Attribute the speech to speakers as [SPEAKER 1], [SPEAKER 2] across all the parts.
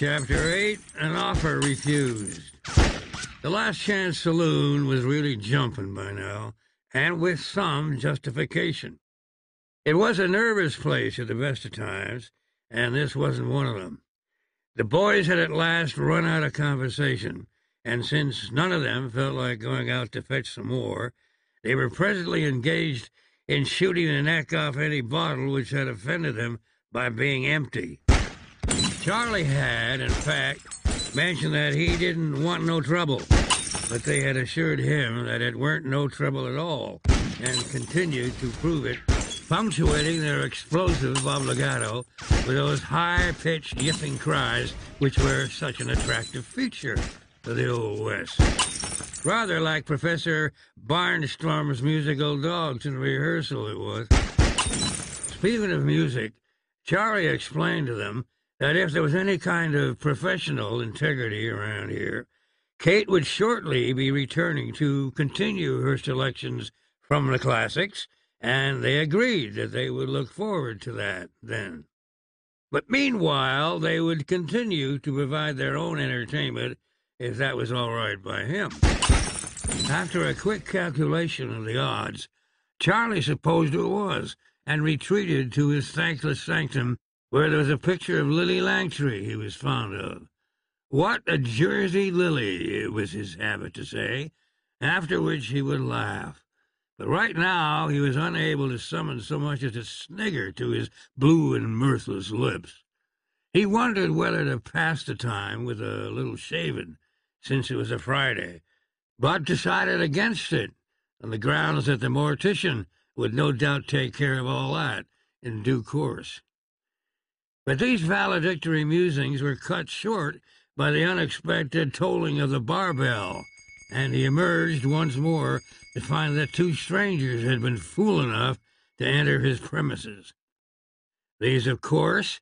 [SPEAKER 1] Chapter 8 An Offer Refused. The Last Chance Saloon was really jumping by now, and with some justification. It was a nervous place at the best of times, and this wasn't one of them. The boys had at last run out of conversation, and since none of them felt like going out to fetch some more, they were presently engaged in shooting the neck off any bottle which had offended them by being empty. Charlie had, in fact, mentioned that he didn't want no trouble, but they had assured him that it weren't no trouble at all, and continued to prove it, punctuating their explosive obligato with those high-pitched yipping cries which were such an attractive feature of the Old West. Rather like Professor Barnstorm's musical dogs in rehearsal, it was. Speaking of music, Charlie explained to them that if there was any kind of professional integrity around here, Kate would shortly be returning to continue her selections from the classics, and they agreed that they would look forward to that then. But meanwhile, they would continue to provide their own entertainment if that was all right by him. After a quick calculation of the odds, Charlie supposed it was, and retreated to his thankless sanctum where there was a picture of Lillie Langtry he was fond of. What a Jersey lily, it was his habit to say, after which he would laugh. But right now he was unable to summon so much as a snigger to his blue and mirthless lips. He wondered whether to pass the time with a little shaving, since it was a Friday, but decided against it, on the grounds that the mortician would no doubt take care of all that in due course. But these valedictory musings were cut short by the unexpected tolling of the bar bell, and he emerged once more to find that two strangers had been fool enough to enter his premises. These, of course,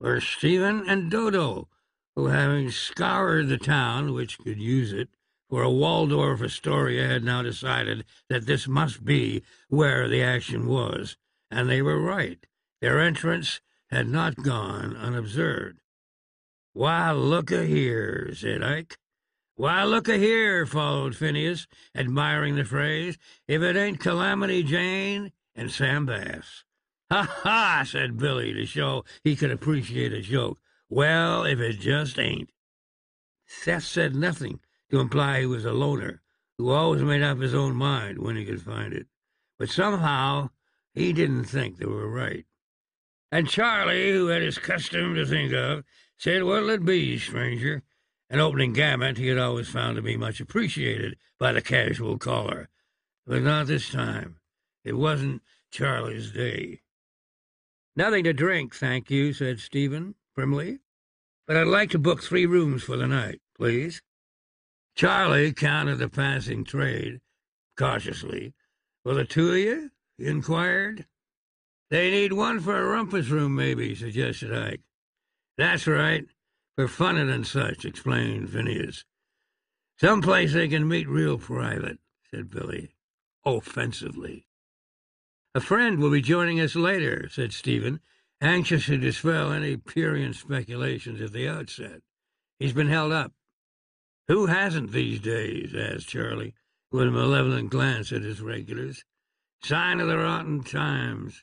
[SPEAKER 1] were Stephen and Dodo, who, having scoured the town, which could use it, for a Waldorf Astoria had now decided that this must be where the action was, and they were right. Their entrance had not gone unobserved. Why, look a here, said Ike. Why, look a here, followed Phineas, admiring the phrase, if it ain't Calamity Jane and Sam Bass. Ha ha, said Billy to show he could appreciate a joke. Well, if it just ain't. Seth said nothing to imply he was a loner, who always made up his own mind when he could find it. But somehow he didn't think they were right. And Charlie, who had his custom to think of, said, What'll it be, stranger? An opening gamut he had always found to be much appreciated by the casual caller. But not this time. It wasn't Charlie's day. Nothing to drink, thank you, said Stephen primly. But I'd like to book three rooms for the night, please. Charlie counted the passing trade cautiously. For the two of you? he inquired. They need one for a rumpus room, maybe, suggested Ike. That's right, for funnin' and such, explained Phineas. Some place they can meet real private, said Billy, offensively. A friend will be joining us later, said Stephen, anxious to dispel any prurient speculations at the outset. He's been held up. Who hasn't these days? asked Charlie, with a malevolent glance at his regulars. Sign of the rotten times.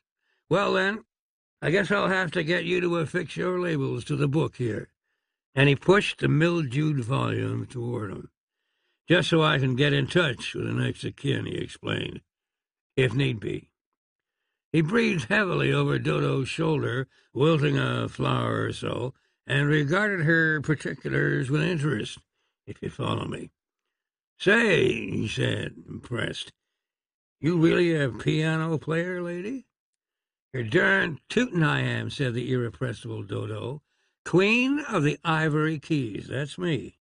[SPEAKER 1] Well, then, I guess I'll have to get you to affix your labels to the book here. And he pushed the mildewed volume toward him. Just so I can get in touch with the next of kin, he explained, if need be. He breathed heavily over Dodo's shoulder, wilting a flower or so, and regarded her particulars with interest, if you follow me. Say, he said, impressed, you really a piano player, lady? You're darn tootin' I am, said the irrepressible Dodo. Queen of the Ivory Keys, that's me.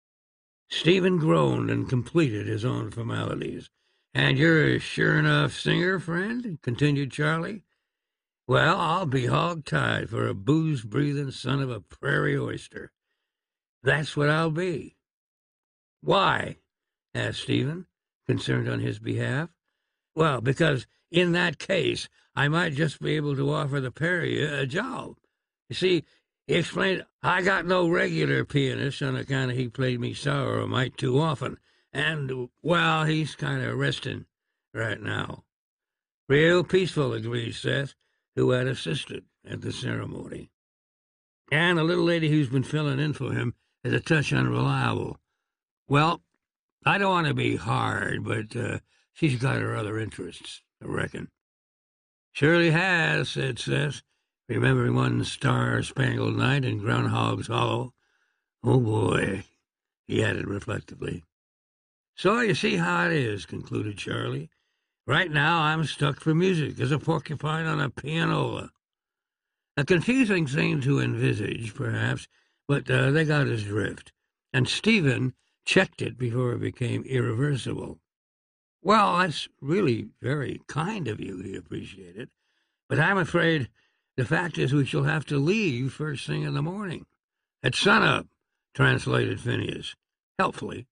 [SPEAKER 1] Stephen groaned and completed his own formalities. And you're a sure enough singer, friend? continued Charlie. Well, I'll be hog-tied for a booze-breathing son of a prairie oyster. That's what I'll be. Why? asked Stephen, concerned on his behalf. Well, because in that case I might just be able to offer the you a job. You see, He explained, I got no regular pianist on account of he played me sour a mite too often. And, well, he's kind of resting right now. Real peaceful, agreed Seth, who had assisted at the ceremony. And the little lady who's been filling in for him is a touch unreliable. Well, I don't want to be hard, but uh, she's got her other interests, I reckon. Surely has, said Seth, remembering one star-spangled night in Groundhog's Hollow. Oh, boy, he added reflectively. So you see how it is, concluded Charlie. Right now I'm stuck for music as a porcupine on a pianola. A confusing thing to envisage, perhaps, but uh, they got his drift, and Stephen checked it before it became irreversible. Well, that's really very kind of you, he appreciated, but I'm afraid the fact is we shall have to leave first thing in the morning. At sunup, translated Phineas, helpfully.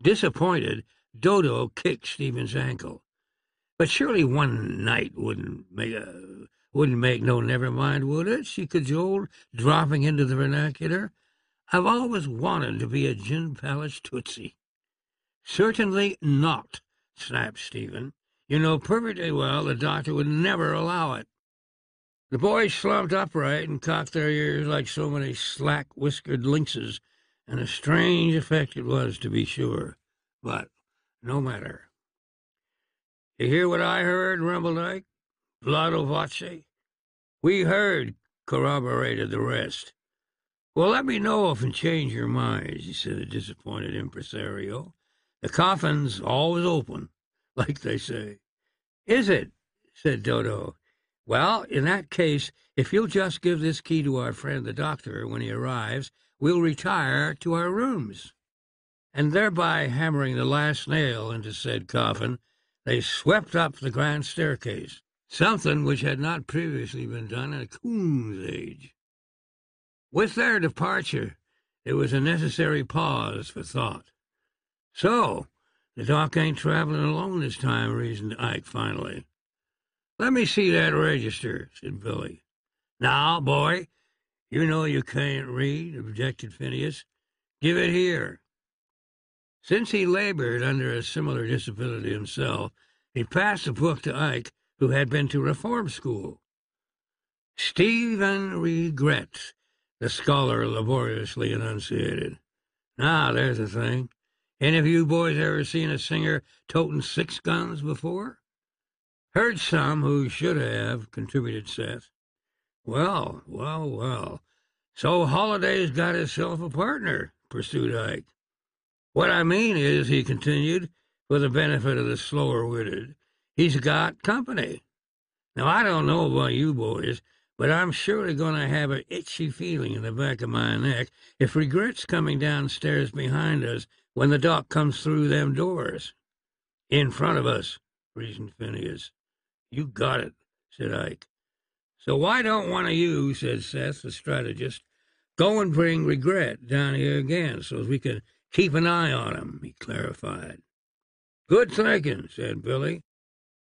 [SPEAKER 1] Disappointed, Dodo kicked Stephen's ankle. But surely one night wouldn't make a wouldn't make no never mind, would it? She cajoled, dropping into the vernacular. I've always wanted to be a gin palace tootsie. Certainly not, snapped Stephen. You know perfectly well the doctor would never allow it. The boys slumped upright and cocked their ears like so many slack-whiskered lynxes and a strange effect it was, to be sure. But no matter. You hear what I heard, rumbled Ike. Blotto voce. We heard, corroborated the rest. Well, let me know if and change your minds, he said, the disappointed impresario. The coffin's always open, like they say. Is it? said Dodo. Well, in that case, if you'll just give this key to our friend the doctor when he arrives, we'll retire to our rooms. And thereby hammering the last nail into said coffin, they swept up the grand staircase, something which had not previously been done in a Coon's age. With their departure, there was a necessary pause for thought. So, the doc ain't traveling alone this time, reasoned Ike finally. Let me see that register, said Billy. Now, boy, you know you can't read, objected Phineas. Give it here. Since he labored under a similar disability himself, he passed the book to Ike, who had been to reform school. Stephen regrets, the scholar laboriously enunciated. Now, there's a thing. Any of you boys ever seen a singer toting six guns before? Heard some who should have, contributed Seth. Well, well, well. So Holliday's got himself a partner, pursued Ike. What I mean is, he continued, for the benefit of the slower witted, he's got company. Now, I don't know about you boys, but I'm surely going to have an itchy feeling in the back of my neck if regret's coming downstairs behind us when the doc comes through them doors. In front of us, reasoned Phineas. You got it, said Ike. So why don't one of you, said Seth, the strategist, go and bring regret down here again so as we can keep an eye on him, he clarified. Good thinking, said Billy.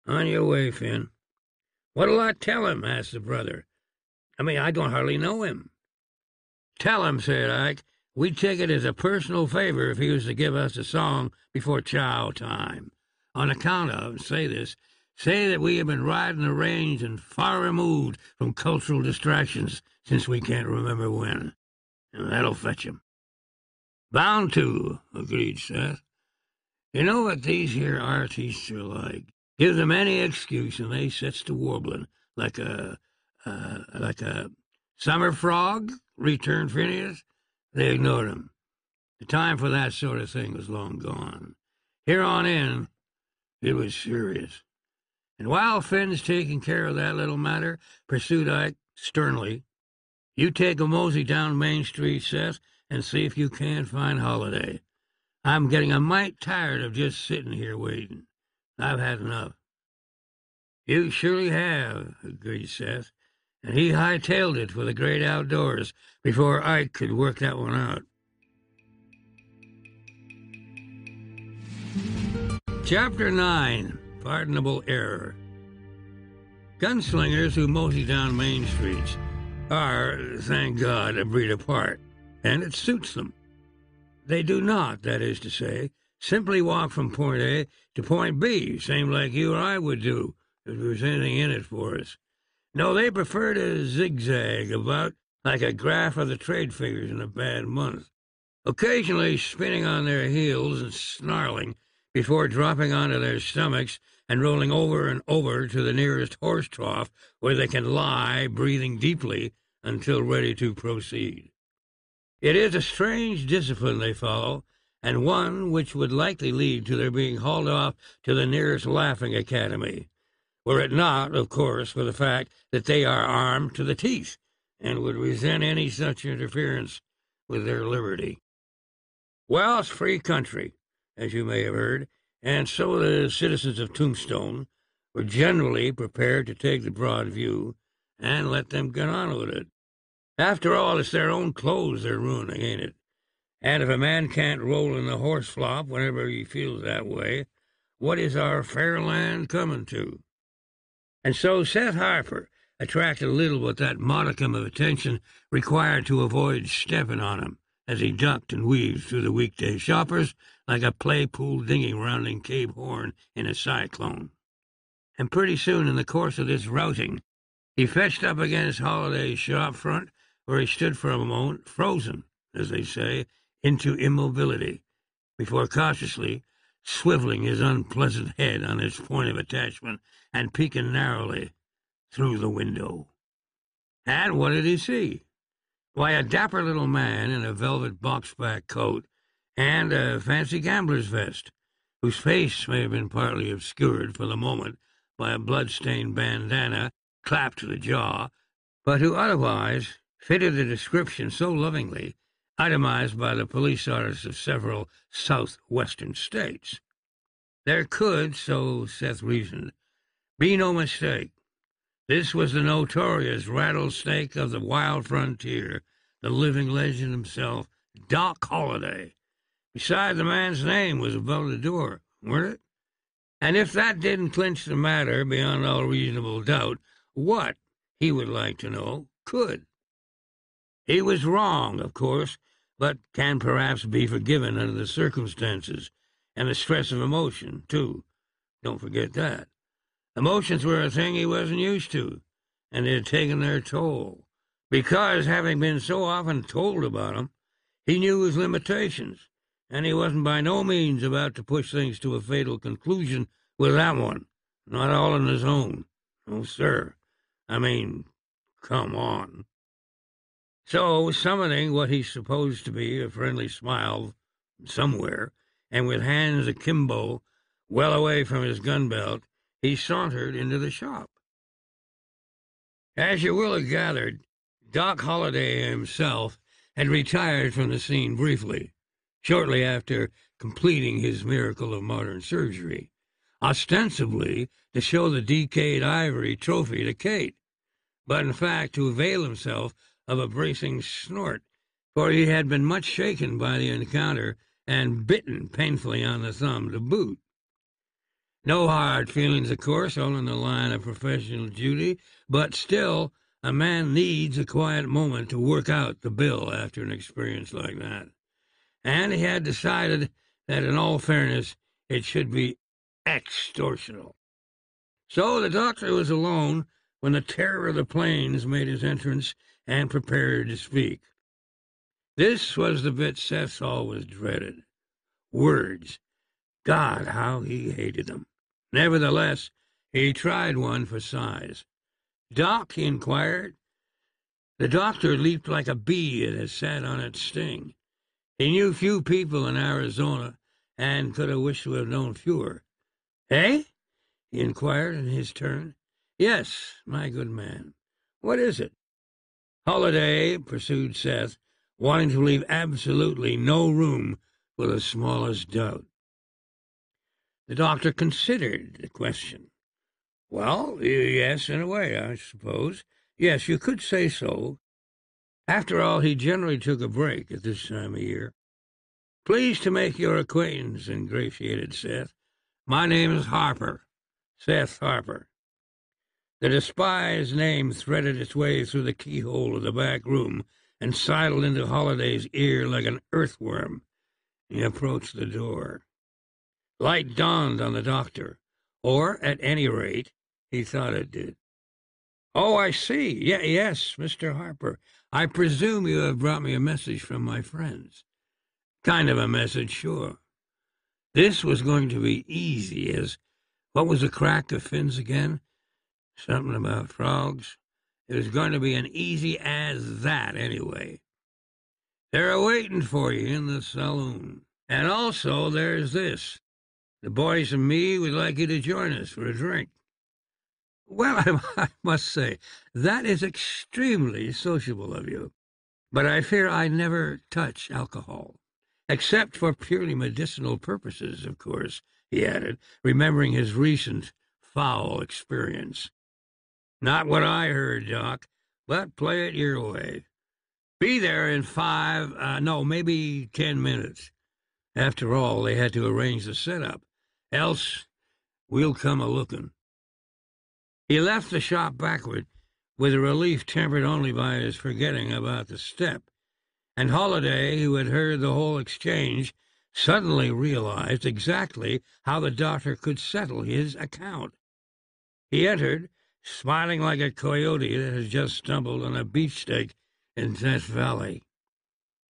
[SPEAKER 1] On your way, Finn. What'll I tell him? asked the brother. I mean, I don't hardly know him. Tell him, said Ike, we'd take it as a personal favor if he was to give us a song before chow time. On account of, say this, Say that we have been riding the range and far removed from cultural distractions since we can't remember when. And that'll fetch him. Bound to, agreed Seth. You know what these here artists are like. Give them any excuse and they sets to warbling like a, uh, like a summer frog, returned Phineas. They ignored him. The time for that sort of thing was long gone. Here on in, it was serious. And while Finn's taking care of that little matter, pursued Ike sternly, you take a mosey down Main Street, Seth, and see if you can't find Holliday. I'm getting a mite tired of just sitting here waiting. I've had enough. You surely have, agreed Seth, and he hightailed it for the great outdoors before Ike could work that one out. Chapter 9 Pardonable Error. Gunslingers who mosey down main streets are, thank God, a breed apart, and it suits them. They do not, that is to say, simply walk from point A to point B, same like you or I would do if there was anything in it for us. No, they prefer to zigzag about like a graph of the trade figures in a bad month, occasionally spinning on their heels and snarling before dropping onto their stomachs and rolling over and over to the nearest horse trough where they can lie, breathing deeply, until ready to proceed. It is a strange discipline they follow, and one which would likely lead to their being hauled off to the nearest laughing academy, were it not, of course, for the fact that they are armed to the teeth and would resent any such interference with their liberty. It's free country, as you may have heard, and so the citizens of Tombstone were generally prepared to take the broad view and let them get on with it. After all, it's their own clothes they're ruining, ain't it? And if a man can't roll in the horse flop whenever he feels that way, what is our fair land coming to? And so Seth Harper attracted a little but that modicum of attention required to avoid stepping on him as he ducked and weaved through the weekday shoppers like a Claypool dinghy rounding Cape Horn in a cyclone. And pretty soon in the course of this routing, he fetched up against Holliday's shop front, where he stood for a moment, frozen, as they say, into immobility, before cautiously swiveling his unpleasant head on its point of attachment and peeking narrowly through the window. And what did he see? Why, a dapper little man in a velvet boxback coat and a fancy gambler's vest, whose face may have been partly obscured for the moment by a blood-stained bandana clapped to the jaw, but who otherwise fitted the description so lovingly itemized by the police artists of several southwestern states. There could, so Seth reasoned, be no mistake. This was the notorious rattlesnake of the wild frontier, the living legend himself, Doc Holliday. Beside the man's name was above the door, weren't it? And if that didn't clinch the matter beyond all reasonable doubt, what, he would like to know, could? He was wrong, of course, but can perhaps be forgiven under the circumstances and the stress of emotion, too. Don't forget that. Emotions were a thing he wasn't used to, and they had taken their toll. Because, having been so often told about them, he knew his limitations, and he wasn't by no means about to push things to a fatal conclusion with that one, not all on his own. No, sir. I mean, come on. So, summoning what he supposed to be a friendly smile somewhere, and with hands akimbo, well away from his gun belt, he sauntered into the shop. As you will have gathered, Doc Holliday himself had retired from the scene briefly, shortly after completing his miracle of modern surgery, ostensibly to show the decayed ivory trophy to Kate, but in fact to avail himself of a bracing snort, for he had been much shaken by the encounter and bitten painfully on the thumb to boot. No hard feelings, of course, all in the line of professional duty, but still, a man needs a quiet moment to work out the bill after an experience like that. And he had decided that, in all fairness, it should be extortional. So the doctor was alone when the terror of the plains made his entrance and prepared to speak. This was the bit Seth always dreaded. Words. God, how he hated them. Nevertheless, he tried one for size. Doc, he inquired. The doctor leaped like a bee that has sat on its sting. He knew few people in Arizona, and could have wished to have known fewer. Eh? he inquired in his turn. Yes, my good man. What is it? Holliday, pursued Seth, wanting to leave absolutely no room for the smallest doubt. The doctor considered the question. Well, yes, in a way, I suppose. Yes, you could say so. After all, he generally took a break at this time of year. Pleased to make your acquaintance, ingratiated Seth. My name is Harper, Seth Harper. The despised name threaded its way through the keyhole of the back room and sidled into Holliday's ear like an earthworm. He approached the door. Light dawned on the doctor, or, at any rate, he thought it did. Oh, I see. Yeah, yes, Mr. Harper. I presume you have brought me a message from my friends. Kind of a message, sure. This was going to be easy as what was the crack of Finn's again? Something about frogs. It was going to be an easy as that anyway. They're waiting for you in the saloon. And also there's this. The boys and me would like you to join us for a drink. Well, I, must say, that is extremely sociable of you. But I fear I never touch alcohol. Except for purely medicinal purposes, of course, he added, remembering his recent foul experience. Not what I heard, Doc, but play it your way. Be there in five, uh, no, maybe ten minutes. After all, they had to arrange the setup. Else, we'll come a looking. He left the shop backward, with a relief tempered only by his forgetting about the step, and Holliday, who had heard the whole exchange, suddenly realized exactly how the doctor could settle his account. He entered, smiling like a coyote that has just stumbled on a beefsteak in Death Valley.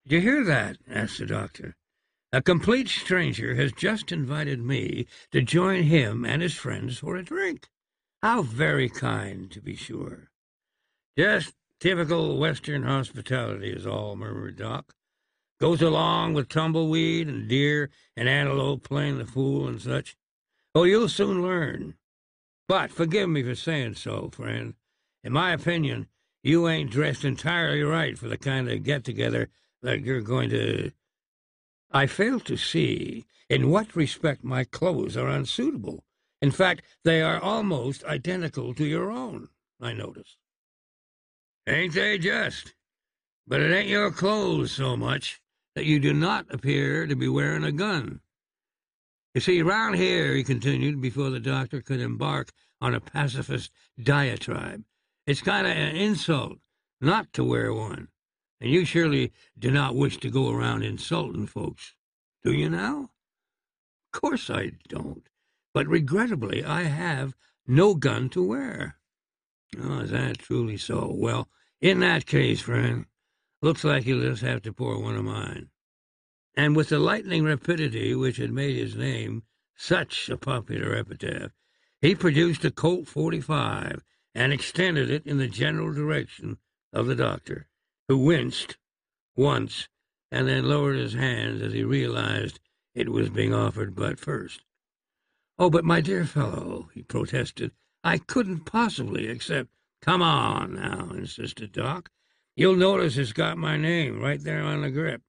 [SPEAKER 1] Did you hear that? asked the doctor. A complete stranger has just invited me to join him and his friends for a drink. How very kind, to be sure. Just typical Western hospitality is all, murmured Doc. Goes along with tumbleweed and deer and antelope playing the fool and such. Oh, you'll soon learn. But forgive me for saying so, friend. In my opinion, you ain't dressed entirely right for the kind of get-together that you're going to... I fail to see in what respect my clothes are unsuitable. In fact, they are almost identical to your own, I notice. Ain't they just? But it ain't your clothes so much that you do not appear to be wearing a gun. You see, round here, he continued, before the doctor could embark on a pacifist diatribe, it's kind of an insult not to wear one. And you surely do not wish to go around insulting folks, do you now? Of course I don't but regrettably I have no gun to wear. Oh, is that truly so? Well, in that case, friend, looks like you'll just have to pour one of mine. And with the lightning rapidity which had made his name such a popular epitaph, he produced a Colt 45 and extended it in the general direction of the doctor, who winced once and then lowered his hands as he realized it was being offered but first. Oh, but my dear fellow, he protested, I couldn't possibly accept. Come on now, insisted Doc. You'll notice it's got my name right there on the grip.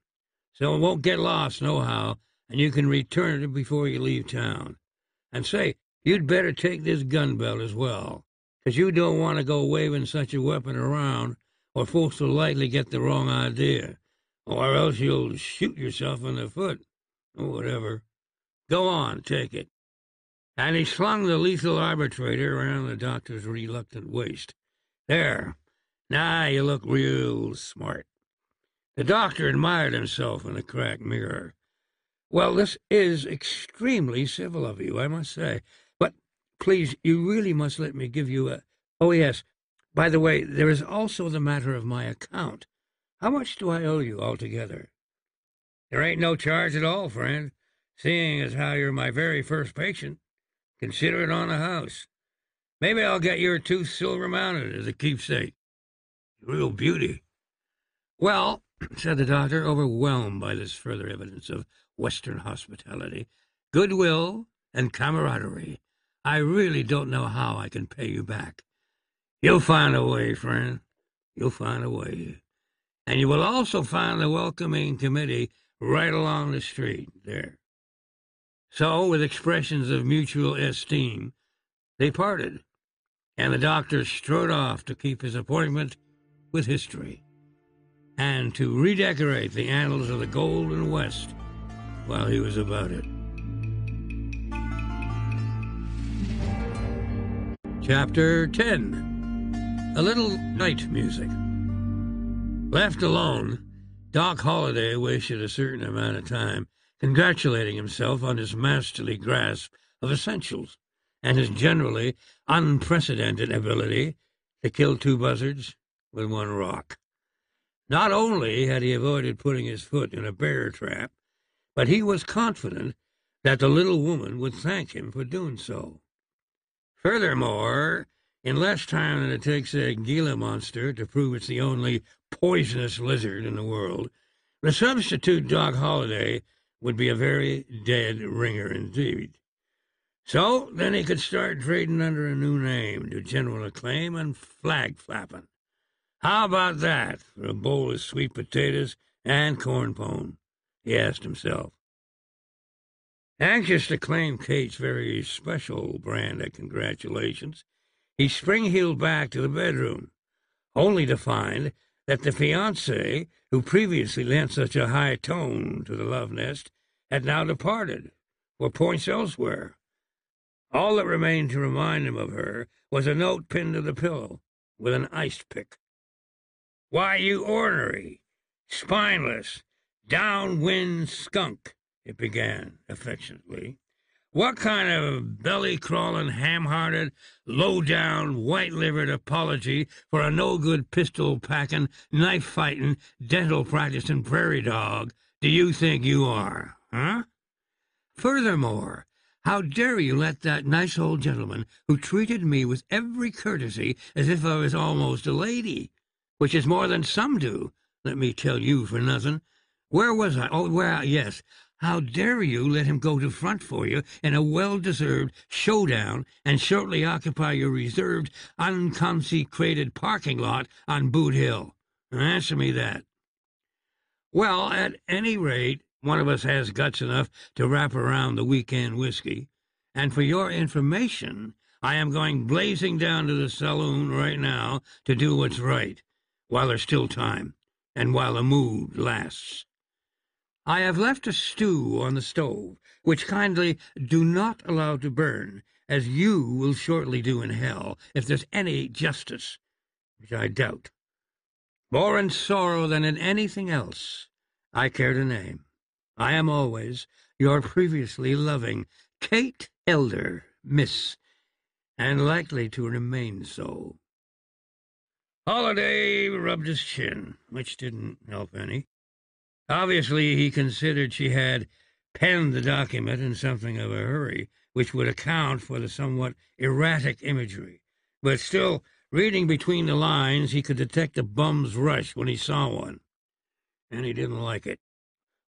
[SPEAKER 1] So it won't get lost nohow, and you can return it before you leave town. And say, you'd better take this gun belt as well, 'cause you don't want to go waving such a weapon around, or folks will likely get the wrong idea, or else you'll shoot yourself in the foot, or whatever. Go on, take it and he slung the lethal arbitrator around the doctor's reluctant waist. There. Now you look real smart. The doctor admired himself in the cracked mirror. Well, this is extremely civil of you, I must say. But please, you really must let me give you a. Oh, yes. By the way, there is also the matter of my account. How much do I owe you altogether? There ain't no charge at all, friend, seeing as how you're my very first patient. Consider it on the house. Maybe I'll get your tooth silver mounted as a keepsake. Real beauty. Well, said the doctor, overwhelmed by this further evidence of Western hospitality, goodwill, and camaraderie, I really don't know how I can pay you back. You'll find a way, friend. You'll find a way. And you will also find the welcoming committee right along the street there. So, with expressions of mutual esteem, they parted, and the doctor strode off to keep his appointment with history and to redecorate the annals of the Golden West while he was about it. Chapter 10 A Little Night Music. Left alone, Doc Holliday wasted a certain amount of time congratulating himself on his masterly grasp of essentials and his generally unprecedented ability to kill two buzzards with one rock. Not only had he avoided putting his foot in a bear trap, but he was confident that the little woman would thank him for doing so. Furthermore, in less time than it takes a Gila monster to prove it's the only poisonous lizard in the world, the substitute Doc Holliday would be a very dead ringer indeed. So then he could start trading under a new name to general acclaim and flag flapping. How about that for a bowl of sweet potatoes and corn pone? he asked himself. Anxious to claim Kate's very special brand of congratulations, he spring-heeled back to the bedroom, only to find that the fiancée, who previously lent such a high tone to the love nest, had now departed for points elsewhere. All that remained to remind him of her was a note pinned to the pillow with an ice pick. Why, you ornery, spineless, downwind skunk, it began affectionately. What kind of belly crawling, ham hearted, low down, white livered apology for a no good pistol packing, knife fighting, dental practicing prairie dog do you think you are, huh? Furthermore, how dare you let that nice old gentleman who treated me with every courtesy as if I was almost a lady, which is more than some do, let me tell you for nothing. Where was I? Oh, where? Yes, how dare you let him go to front for you in a well-deserved showdown and shortly occupy your reserved, unconsecrated parking lot on Boot Hill? Answer me that. Well, at any rate, one of us has guts enough to wrap around the weekend whiskey. And for your information, I am going blazing down to the saloon right now to do what's right, while there's still time, and while the mood lasts. I have left a stew on the stove, which kindly do not allow to burn, as you will shortly do in hell, if there's any justice, which I doubt. More in sorrow than in anything else I care to name. I am always your previously loving Kate Elder, Miss, and likely to remain so. Holliday rubbed his chin, which didn't help any. Obviously, he considered she had penned the document in something of a hurry, which would account for the somewhat erratic imagery. But still, reading between the lines, he could detect a bum's rush when he saw one. And he didn't like it.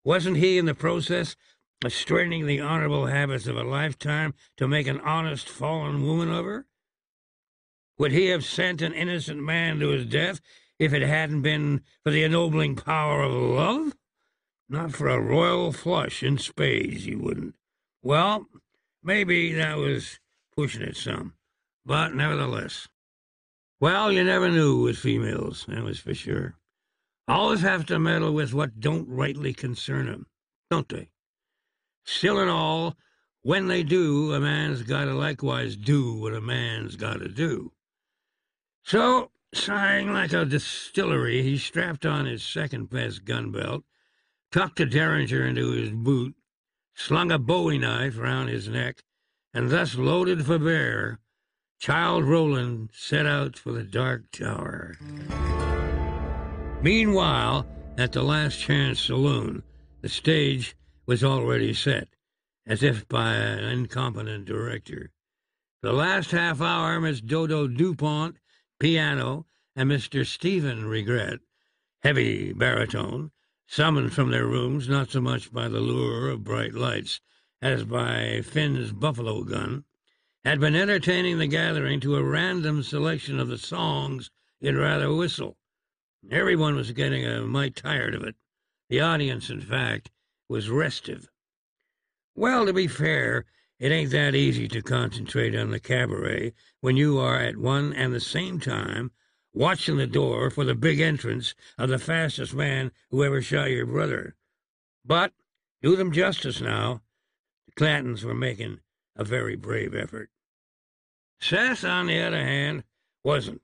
[SPEAKER 1] Wasn't he, in the process, of straining the honorable habits of a lifetime to make an honest fallen woman of her? Would he have sent an innocent man to his death if it hadn't been for the ennobling power of love? Not for a royal flush in spades, you wouldn't. Well, maybe that was pushing it some, but nevertheless. Well, you never knew with females, that was for sure. Always have to meddle with what don't rightly concern 'em, don't they? Still and all, when they do, a man's got to likewise do what a man's got to do. So, sighing like a distillery, he strapped on his second best gun belt tucked a derringer into his boot, slung a bowie knife round his neck, and thus loaded for bear, Childe Roland set out for the Dark Tower. Meanwhile, at the Last Chance Saloon, the stage was already set, as if by an incompetent director. The last half hour, Miss Dodo DuPont, piano, and Mr. Stephen Regret, heavy baritone, summoned from their rooms not so much by the lure of bright lights as by Finn's buffalo gun, had been entertaining the gathering to a random selection of the songs he'd rather whistle. Everyone was getting a mite tired of it. The audience, in fact, was restive. Well, to be fair, it ain't that easy to concentrate on the cabaret when you are at one and the same time watching the door for the big entrance of the fastest man who ever shot your brother. But, do them justice now, the Clantons were making a very brave effort. Seth, on the other hand, wasn't.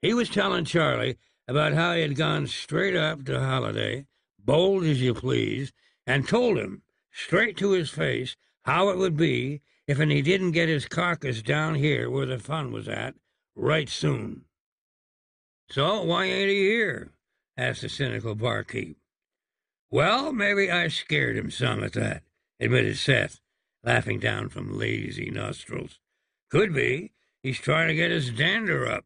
[SPEAKER 1] He was telling Charlie about how he had gone straight up to Holliday, bold as you please, and told him, straight to his face, how it would be if and he didn't get his carcass down here where the fun was at, right soon. So why ain't he here? asked the cynical barkeep. Well, maybe I scared him some at that, admitted Seth, laughing down from lazy nostrils. Could be. He's trying to get his dander up.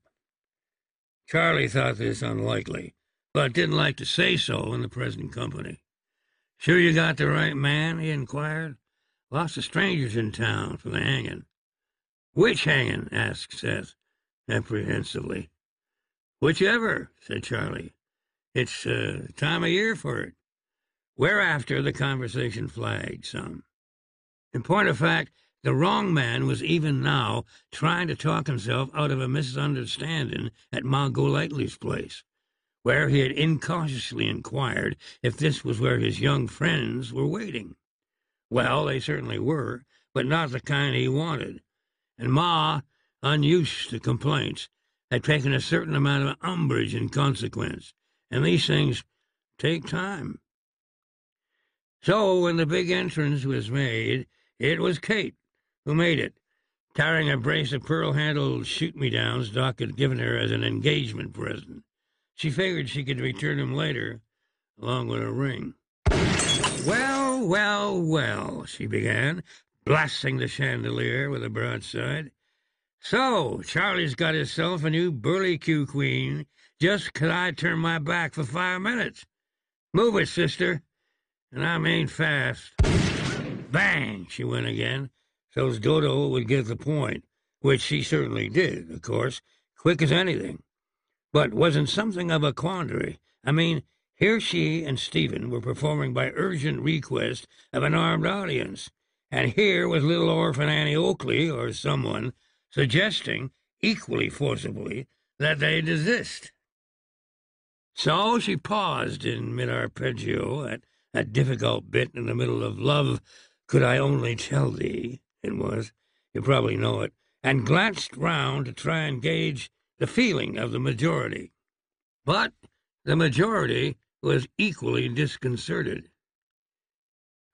[SPEAKER 1] Charlie thought this unlikely, but didn't like to say so in the present company. Sure you got the right man? he inquired. Lots of strangers in town for the hanging. Which hanging? asked Seth, apprehensively. Whichever, said Charlie. It's uh, time of year for it. Whereafter the conversation flagged some. In point of fact, the wrong man was even now trying to talk himself out of a misunderstanding at Ma Golightly's place, where he had incautiously inquired if this was where his young friends were waiting. Well, they certainly were, but not the kind he wanted. And Ma, unused to complaints, had taken a certain amount of umbrage in consequence, and these things take time. So when the big entrance was made, it was Kate who made it, carrying a brace of pearl-handled shoot-me-downs Doc had given her as an engagement present. She figured she could return them later, along with a ring. Well, well, well, she began, blasting the chandelier with a broadside. So, Charlie's got himself a new burlicue queen just 'cause I turned my back for five minutes. Move it, sister, and I mean fast. Bang! She went again, so's Dodo would get the point, which she certainly did, of course, quick as anything. But wasn't something of a quandary. I mean, here she and Stephen were performing by urgent request of an armed audience, and here was little orphan Annie Oakley or someone suggesting, equally forcibly, that they desist. So she paused in mid arpeggio at a difficult bit in the middle of Love Could I Only Tell Thee, it was, you probably know it, and glanced round to try and gauge the feeling of the majority. But the majority was equally disconcerted.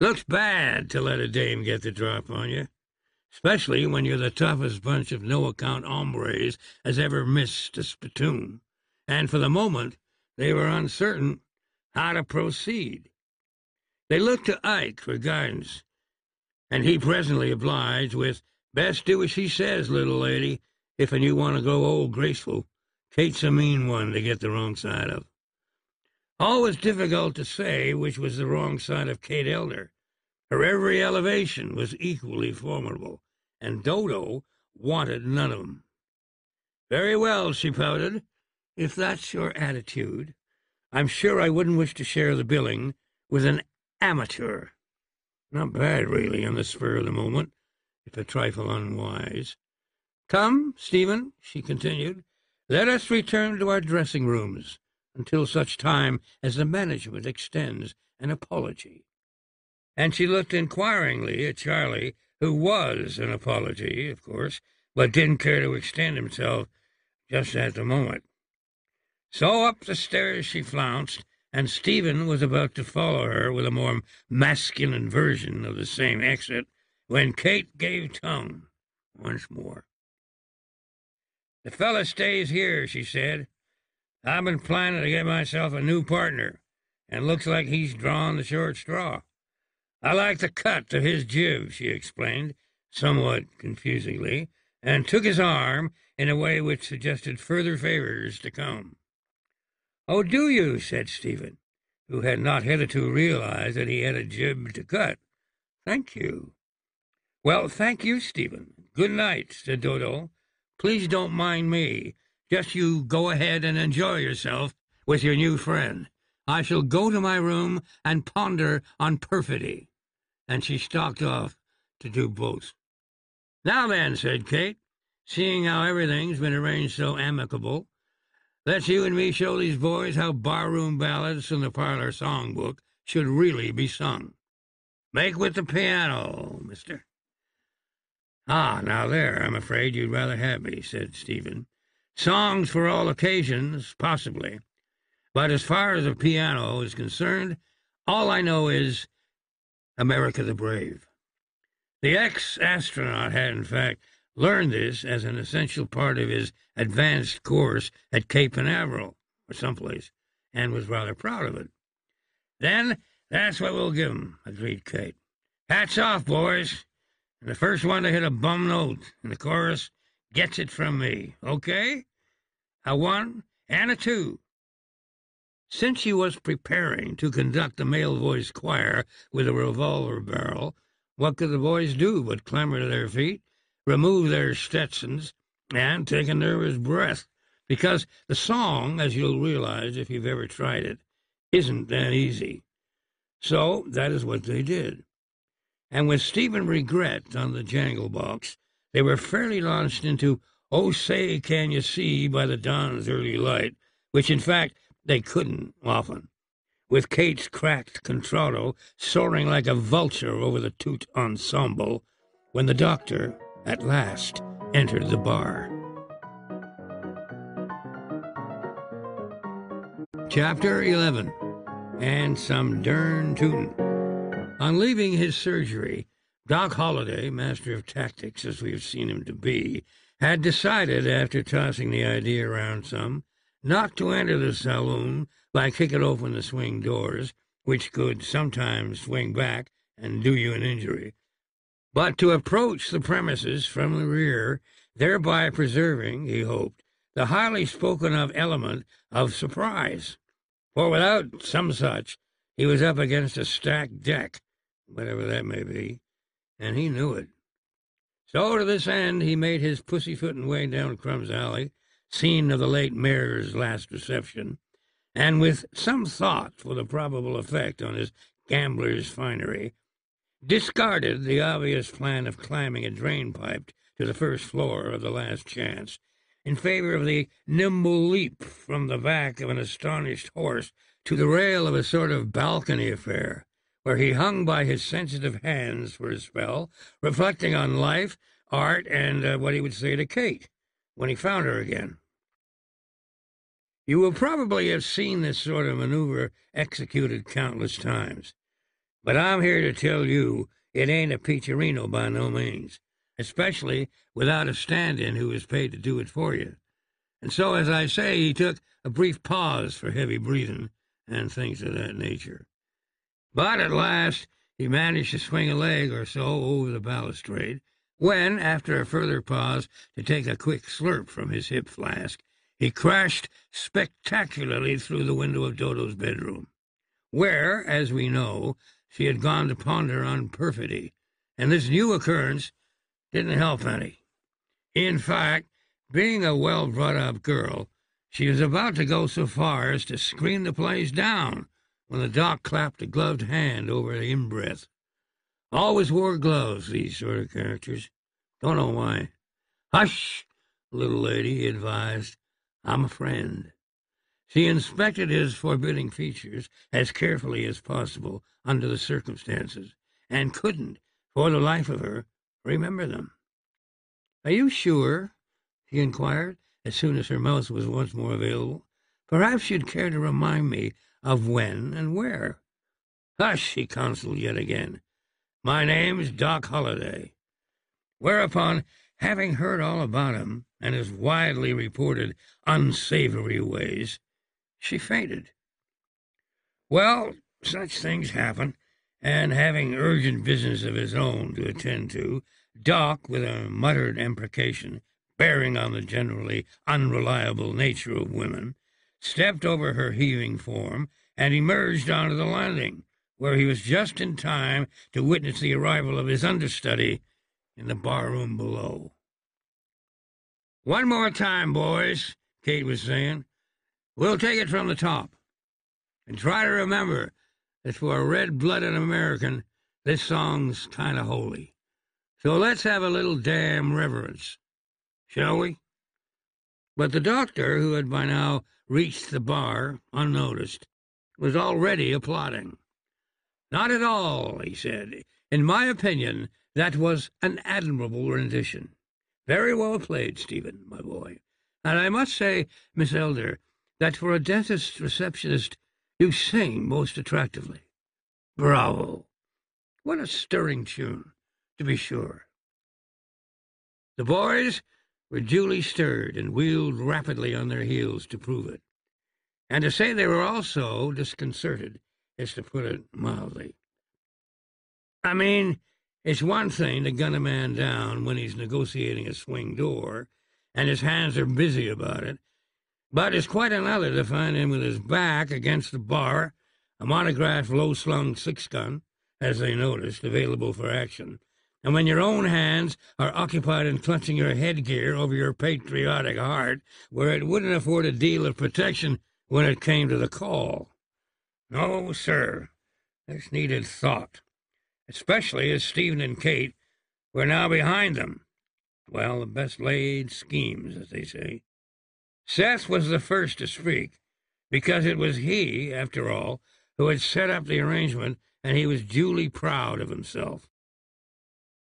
[SPEAKER 1] Looks bad to let a dame get the drop on you especially when you're the toughest bunch of no-account hombres as ever missed a spittoon. And for the moment, they were uncertain how to proceed. They looked to Ike for guidance, and he presently obliged with, Best do as she says, little lady, if and you want to go old graceful. Kate's a mean one to get the wrong side of. Always difficult to say which was the wrong side of Kate Elder. Her every elevation was equally formidable, and Dodo wanted none of 'em. Very well, she pouted. If that's your attitude, I'm sure I wouldn't wish to share the billing with an amateur. Not bad, really, on the spur of the moment, if a trifle unwise. Come, Stephen, she continued, let us return to our dressing rooms until such time as the management extends an apology. And she looked inquiringly at Charlie, who was an apology, of course, but didn't care to extend himself just at the moment. So up the stairs she flounced, and Stephen was about to follow her with a more masculine version of the same exit when Kate gave tongue once more. The fella stays here, she said. I've been planning to get myself a new partner, and looks like he's drawn the short straw. I like the cut of his jib, she explained, somewhat confusingly, and took his arm in a way which suggested further favors to come. Oh, do you? said Stephen, who had not hitherto realized that he had a jib to cut. Thank you. Well, thank you, Stephen. Good night, said Dodo. Please don't mind me. Just you go ahead and enjoy yourself with your new friend. I shall go to my room and ponder on perfidy and she stalked off to do both. Now then, said Kate, seeing how everything's been arranged so amicable, let's you and me show these boys how barroom ballads from the parlor songbook should really be sung. Make with the piano, mister. Ah, now there, I'm afraid you'd rather have me, said Stephen. Songs for all occasions, possibly. But as far as the piano is concerned, all I know is America the Brave. The ex astronaut had, in fact, learned this as an essential part of his advanced course at Cape Canaveral, or someplace, and was rather proud of it. Then that's what we'll give 'em," agreed Kate. Hats off, boys. And the first one to hit a bum note in the chorus gets it from me, okay? A one and a two. Since she was preparing to conduct the male voice choir with a revolver barrel, what could the boys do but clamber to their feet, remove their Stetsons, and take a nervous breath? Because the song, as you'll realize if you've ever tried it, isn't that easy. So that is what they did. And with Stephen Regret on the jangle box, they were fairly launched into Oh Say Can You See by the Dawn's Early Light, which in fact they couldn't often, with Kate's cracked contralto soaring like a vulture over the toot ensemble when the doctor, at last, entered the bar. Chapter 11 And Some Dern Tootin'. On leaving his surgery, Doc Holliday, master of tactics as we have seen him to be, had decided, after tossing the idea around some, not to enter the saloon by kicking open the swing doors, which could sometimes swing back and do you an injury, but to approach the premises from the rear, thereby preserving, he hoped, the highly spoken of element of surprise. For without some such, he was up against a stacked deck, whatever that may be, and he knew it. So to this end he made his pussyfooting way down Crumb's Alley, scene of the late mayor's last reception, and with some thought for the probable effect on his gambler's finery, discarded the obvious plan of climbing a drain pipe to the first floor of the last chance in favor of the nimble leap from the back of an astonished horse to the rail of a sort of balcony affair, where he hung by his sensitive hands for a spell, reflecting on life, art, and uh, what he would say to Kate when he found her again. You will probably have seen this sort of maneuver executed countless times. But I'm here to tell you it ain't a peacherino by no means, especially without a stand in who is paid to do it for you. And so, as I say, he took a brief pause for heavy breathing and things of that nature. But at last he managed to swing a leg or so over the balustrade, when, after a further pause to take a quick slurp from his hip flask, he crashed spectacularly through the window of Dodo's bedroom, where, as we know, she had gone to ponder on perfidy, and this new occurrence didn't help any. In fact, being a well brought up girl, she was about to go so far as to scream the place down when the doc clapped a gloved hand over the in-breath. Always wore gloves, these sort of characters. Don't know why. Hush, little lady, he advised. I'm a friend. She inspected his forbidding features as carefully as possible under the circumstances, and couldn't, for the life of her, remember them. Are you sure? he inquired, as soon as her mouth was once more available. Perhaps you'd care to remind me of when and where. Hush, he counseled yet again. My name's Doc Holliday. Whereupon, having heard all about him, and his widely reported unsavory ways, she fainted. Well, such things happen, and having urgent business of his own to attend to, Doc, with a muttered imprecation bearing on the generally unreliable nature of women, stepped over her heaving form and emerged onto the landing, where he was just in time to witness the arrival of his understudy in the barroom below. One more time, boys, Kate was saying. We'll take it from the top. And try to remember that for a red blooded American, this song's kind of holy. So let's have a little damn reverence, shall we? But the doctor, who had by now reached the bar unnoticed, was already applauding. Not at all, he said. In my opinion, That was an admirable rendition. Very well played, Stephen, my boy. And I must say, Miss Elder, that for a dentist's receptionist, you sing most attractively. Bravo! What a stirring tune, to be sure. The boys were duly stirred and wheeled rapidly on their heels to prove it. And to say they were also disconcerted is to put it mildly. I mean, it's one thing to gun a man down when he's negotiating a swing door and his hands are busy about it, but it's quite another to find him with his back against the bar, a monographed low slung six gun, as they noticed, available for action, and when your own hands are occupied in clutching your headgear over your patriotic heart, where it wouldn't afford a deal of protection when it came to the call. No, sir, this needed thought especially as Stephen and Kate were now behind them. Well, the best laid schemes, as they say. Seth was the first to speak, because it was he, after all, who had set up the arrangement, and he was duly proud of himself.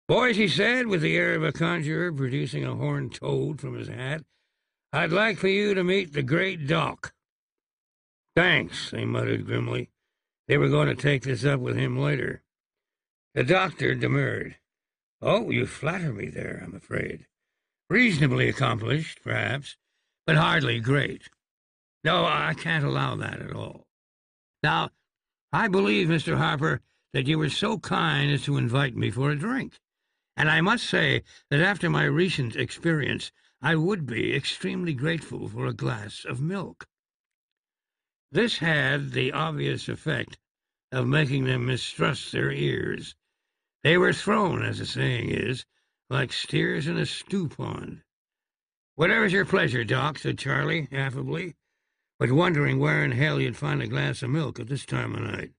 [SPEAKER 1] Boys, he said, with the air of a conjurer producing a horned toad from his hat, I'd like for you to meet the great Doc. Thanks, they muttered grimly. They were going to take this up with him later. The doctor demurred. Oh, you flatter me there, I'm afraid. Reasonably accomplished, perhaps, but hardly great. No, I can't allow that at all. Now, I believe, Mr. Harper, that you were so kind as to invite me for a drink, and I must say that after my recent experience, I would be extremely grateful for a glass of milk. This had the obvious effect of making them mistrust their ears they were thrown, as the saying is, like steers in a stew pond. Whatever's your pleasure, Doc, said Charlie, affably, but wondering where in hell you'd find a glass of milk at this time of night.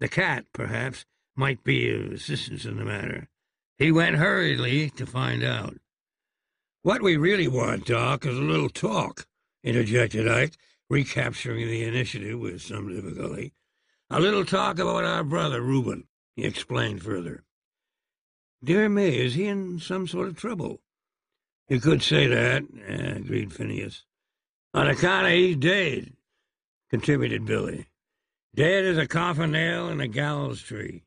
[SPEAKER 1] The cat, perhaps, might be of assistance in the matter. He went hurriedly to find out. What we really want, Doc, is a little talk, interjected Ike, recapturing the initiative with some difficulty. A little talk about our brother Reuben he explained further. Dear me, is he in some sort of trouble? You could say that, agreed Phineas. On account of he's dead, contributed Billy. Dead as a coffin nail in a gallows tree.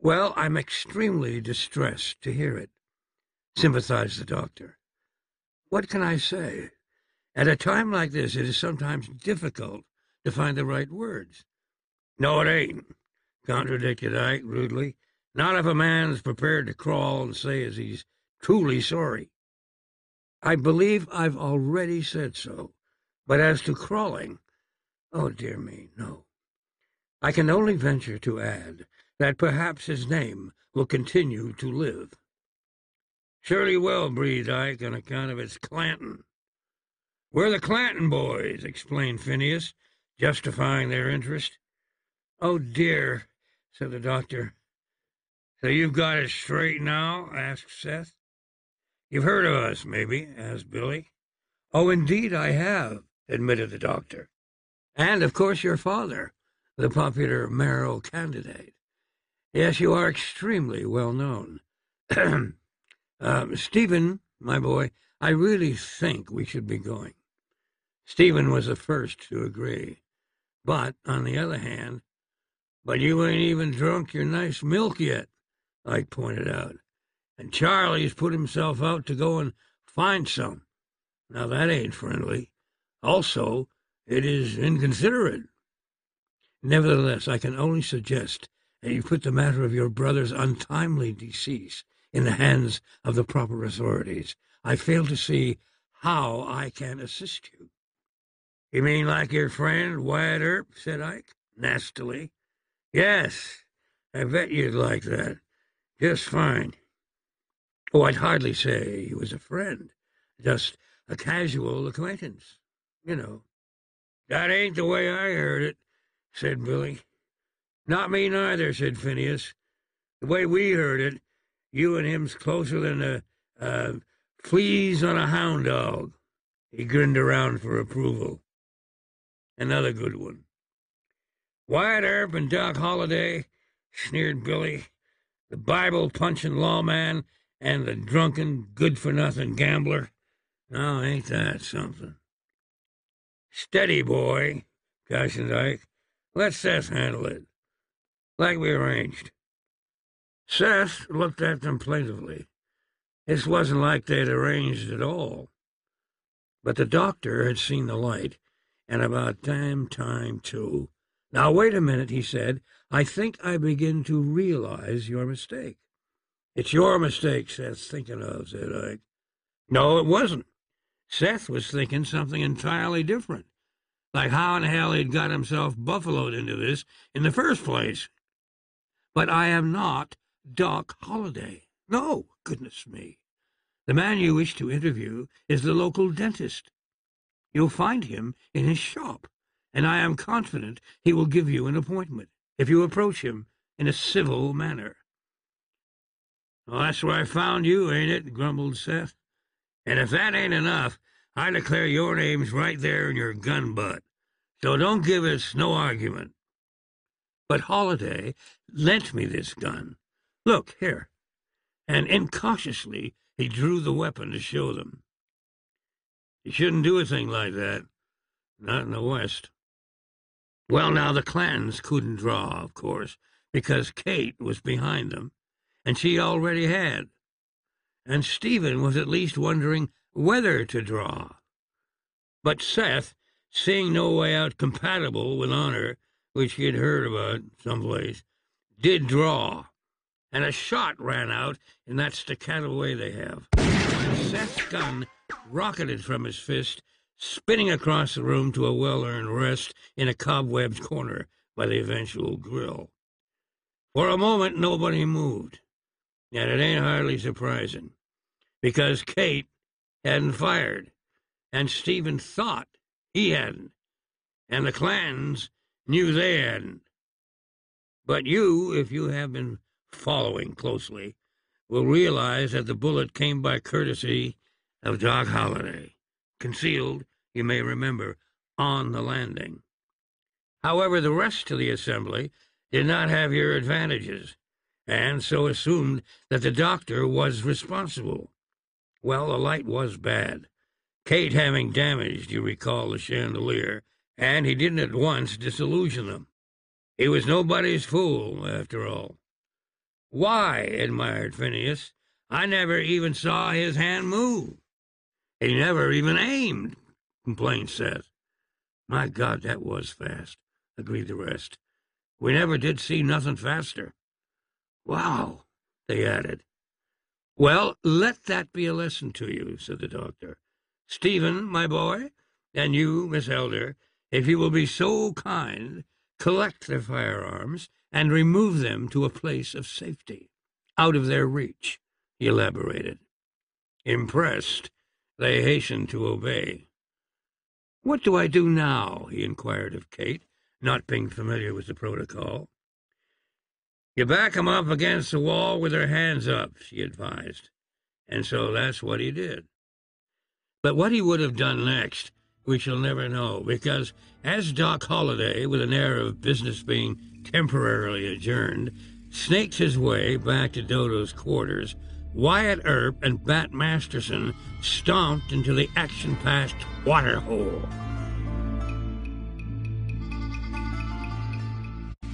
[SPEAKER 1] Well, I'm extremely distressed to hear it, sympathized the doctor. What can I say? At a time like this, it is sometimes difficult to find the right words. No, it ain't, contradicted Ike rudely. Not if a man's prepared to crawl and say as he's truly sorry. I believe I've already said so. But as to crawling, oh dear me, no. I can only venture to add that perhaps his name will continue to live. Surely will, breathed Ike, on account of its Clanton. We're the Clanton boys, explained Phineas, justifying their interest. Oh dear, said the doctor. So you've got it straight now? asked Seth. You've heard of us, maybe? asked Billy. Oh, indeed I have, admitted the doctor. And, of course, your father, the popular mayoral candidate. Yes, you are extremely well known. um, Stephen, my boy, I really think we should be going. Stephen was the first to agree. But, on the other hand, but you ain't even drunk your nice milk yet, Ike pointed out. And Charlie's put himself out to go and find some. Now that ain't friendly. Also, it is inconsiderate. Nevertheless, I can only suggest that you put the matter of your brother's untimely decease in the hands of the proper authorities. I fail to see how I can assist you. You mean like your friend Wyatt Earp? said Ike, nastily. Yes, I bet you'd like that. Just fine. Oh, I'd hardly say he was a friend. Just a casual acquaintance, you know. That ain't the way I heard it, said Billy. Not me neither, said Phineas. The way we heard it, you and him's closer than a, uh, fleas on a hound dog. He grinned around for approval. Another good one. Wyatt Earp and Doc Holliday, sneered Billy. the Bible punching lawman and the drunken, good for nothing gambler. Now, ain't that something? Steady, boy, cautioned Ike. Let Seth handle it, like we arranged. Seth looked at them plaintively. This wasn't like they'd arranged at all. But the doctor had seen the light, and about damn time, too. Now, wait a minute, he said. I think I begin to realize your mistake. It's your mistake Seth's thinking of, said Ike. No, it wasn't. Seth was thinking something entirely different. Like how in hell he'd got himself buffaloed into this in the first place. But I am not Doc Holliday. No, goodness me. The man you wish to interview is the local dentist. You'll find him in his shop, and I am confident he will give you an appointment if you approach him in a civil manner. Well, that's where I found you, ain't it? grumbled Seth. And if that ain't enough, I declare your name's right there in your gun butt. So don't give us no argument. But Holliday lent me this gun. Look, here. And incautiously he drew the weapon to show them. You shouldn't do a thing like that. Not in the West. Well, now, the clans couldn't draw, of course, because Kate was behind them, and she already had. And Stephen was at least wondering whether to draw. But Seth, seeing no way out compatible with honor, which he had heard about someplace, did draw and a shot ran out in that staccato way they have. Seth's gun rocketed from his fist, spinning across the room to a well-earned rest in a cobwebbed corner by the eventual grill. For a moment, nobody moved, and it ain't hardly surprising, because Kate hadn't fired, and Stephen thought he hadn't, and the clans knew they hadn't. But you, if you have been following closely, will realize that the bullet came by courtesy of Doc Holliday, concealed, you may remember, on the landing. However, the rest of the assembly did not have your advantages, and so assumed that the doctor was responsible. Well, the light was bad. Kate having damaged, you recall, the chandelier, and he didn't at once disillusion them. He was nobody's fool, after all. Why? admired Phineas. I never even saw his hand move. He never even aimed, complained Seth. My God, that was fast, agreed the rest. We never did see nothing faster. Wow, they added. Well, let that be a lesson to you, said the doctor. Stephen, my boy, and you, Miss Elder, if you will be so kind, collect the firearms and remove them to a place of safety, out of their reach, he elaborated. Impressed, they hastened to obey. What do I do now? he inquired of Kate, not being familiar with the protocol. You back 'em up against the wall with their hands up, she advised. And so that's what he did. But what he would have done next, we shall never know, because as Doc Holliday, with an air of business being temporarily adjourned, snakes his way back to Dodo's quarters, Wyatt Earp and Bat Masterson stomped into the action-packed waterhole.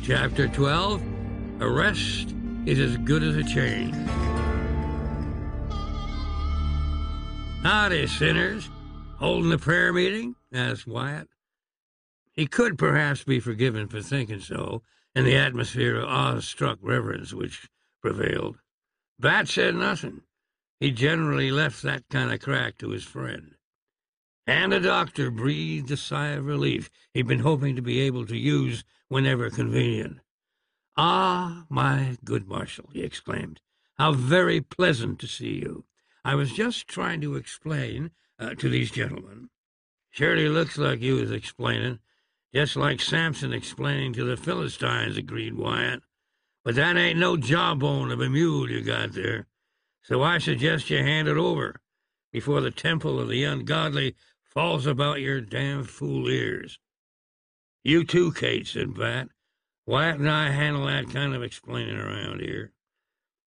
[SPEAKER 1] Chapter 12 Arrest is as good as a change. Howdy, sinners. Holding a prayer meeting? asked Wyatt. He could perhaps be forgiven for thinking so, in the atmosphere of awe-struck reverence which prevailed. Bat said nothing. He generally left that kind of crack to his friend. And the doctor breathed a sigh of relief he'd been hoping to be able to use whenever convenient. Ah, my good Marshal, he exclaimed, how very pleasant to see you. I was just trying to explain uh, to these gentlemen. Surely looks like you was explaining, just like Samson explaining to the Philistines, agreed Wyatt. But that ain't no jawbone of a mule you got there. So I suggest you hand it over before the temple of the ungodly falls about your damn fool ears. You too, Kate, said Bat. Wyatt and I handle that kind of explaining around here.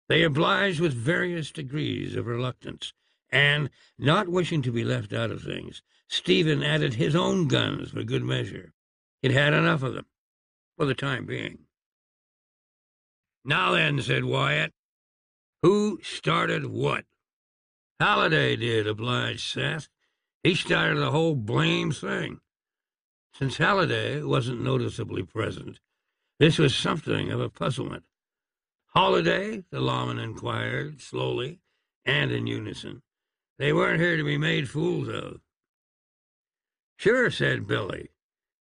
[SPEAKER 1] They obliged with various degrees of reluctance, and, not wishing to be left out of things, Stephen added his own guns for good measure. He'd had enough of them, for the time being. Now then, said Wyatt, who started what? Halliday did, obliged Seth. He started the whole blame thing. Since Halliday wasn't noticeably present, this was something of a puzzlement. Holiday? the lawman inquired, slowly and in unison. They weren't here to be made fools of. Sure, said Billy.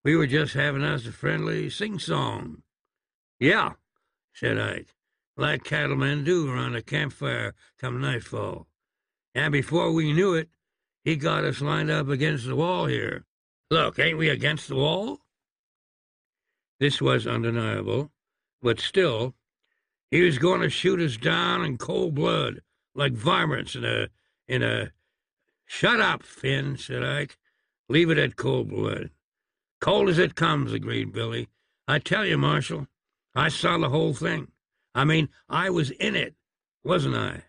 [SPEAKER 1] We were just having us a friendly sing-song. Yeah, said Ike, like cattlemen do around a campfire come nightfall. And before we knew it, he got us lined up against the wall here. Look, ain't we against the wall? This was undeniable, but still, he was going to shoot us down in cold blood, like varmints in a in a. Shut up, Finn, said Ike. Leave it at cold blood. Cold as it comes, agreed Billy. I tell you, Marshal, I saw the whole thing. I mean, I was in it, wasn't I?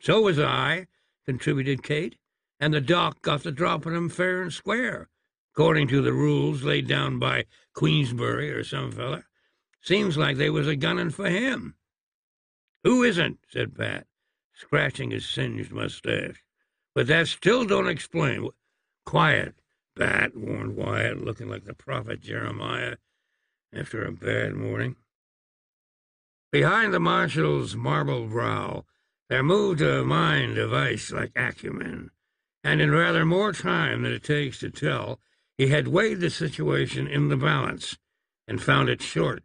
[SPEAKER 1] So was I, contributed Kate, and the doc got the drop on him fair and square, according to the rules laid down by Queensberry or some feller. Seems like they was a gunnin' for him. Who isn't? said Bat, scratching his singed mustache. But that still don't explain. Quiet, Bat, warned Wyatt, looking like the prophet Jeremiah after a bad morning. Behind the marshal's marble brow, there moved a mind of ice like acumen, and in rather more time than it takes to tell, he had weighed the situation in the balance and found it short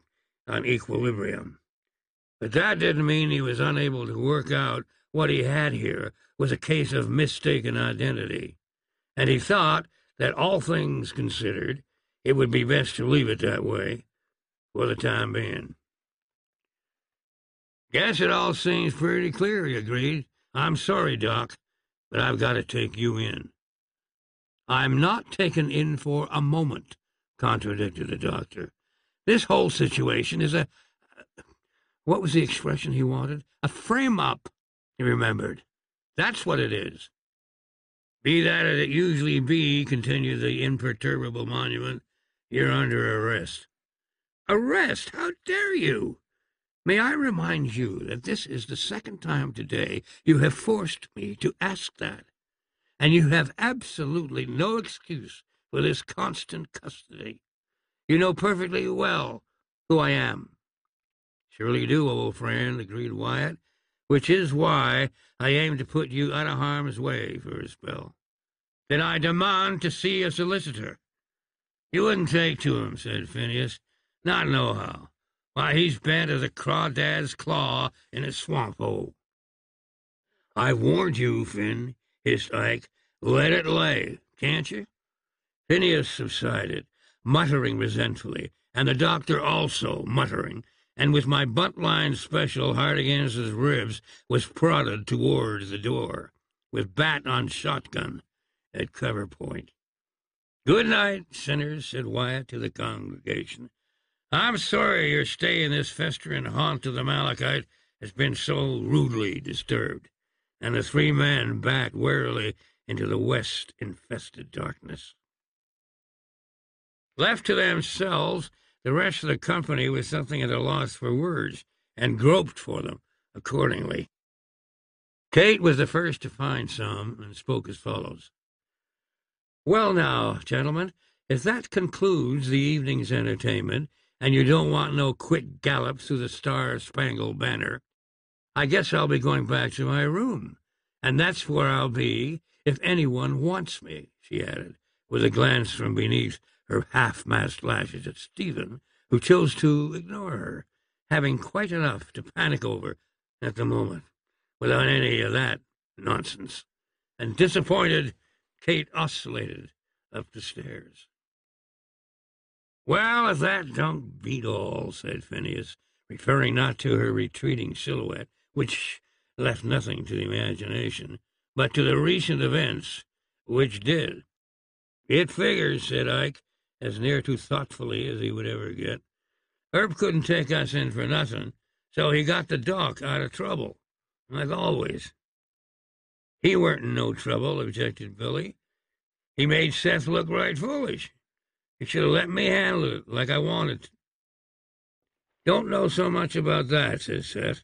[SPEAKER 1] on equilibrium. But that didn't mean he was unable to work out what he had here was a case of mistaken identity, and he thought that all things considered, it would be best to leave it that way for the time being. Guess it all seems pretty clear, he agreed. I'm sorry, Doc, but I've got to take you in. I'm not taken in for a moment, contradicted the doctor. This whole situation is a. What was the expression he wanted? A frame up, he remembered. That's what it is. Be that as it usually be, continued the imperturbable monument, you're under arrest. Arrest? How dare you? May I remind you that this is the second time today you have forced me to ask that, and you have absolutely no excuse for this constant custody. You know perfectly well who I am. Surely you do, old friend, agreed Wyatt, which is why I aim to put you out of harm's way for a spell. Then I demand to see a solicitor. You wouldn't take to him, said Phineas. Not nohow. Why, he's bent as a crawdad's claw in a swamp hole. I warned you, Finn, hissed Ike. Let it lay, can't you? Phineas subsided muttering resentfully, and the doctor also muttering, and with my buntline special hard against his ribs, was prodded towards the door, with bat on shotgun at cover point. Good night, sinners, said Wyatt to the congregation. I'm sorry your stay in this festering haunt of the Malachite has been so rudely disturbed. And the three men backed warily into the west infested darkness. Left to themselves, the rest of the company was something at a loss for words, and groped for them accordingly. Kate was the first to find some, and spoke as follows. Well, now, gentlemen, if that concludes the evening's entertainment, and you don't want no quick gallop through the star-spangled banner, I guess I'll be going back to my room, and that's where I'll be if anyone wants me, she added, with a glance from beneath her half-mast lashes at Stephen, who chose to ignore her, having quite enough to panic over at the moment, without any of that nonsense. And disappointed, Kate oscillated up the stairs. Well, if that don't beat all, said Phineas, referring not to her retreating silhouette, which left nothing to the imagination, but to the recent events, which did. It figures, said Ike, as near to thoughtfully as he would ever get. Earp couldn't take us in for nothing, So he got the doc out of trouble, like always. He weren't in no trouble, objected Billy. He made Seth look right foolish. He should have let me handle it like I wanted. Don't know so much about that, says Seth.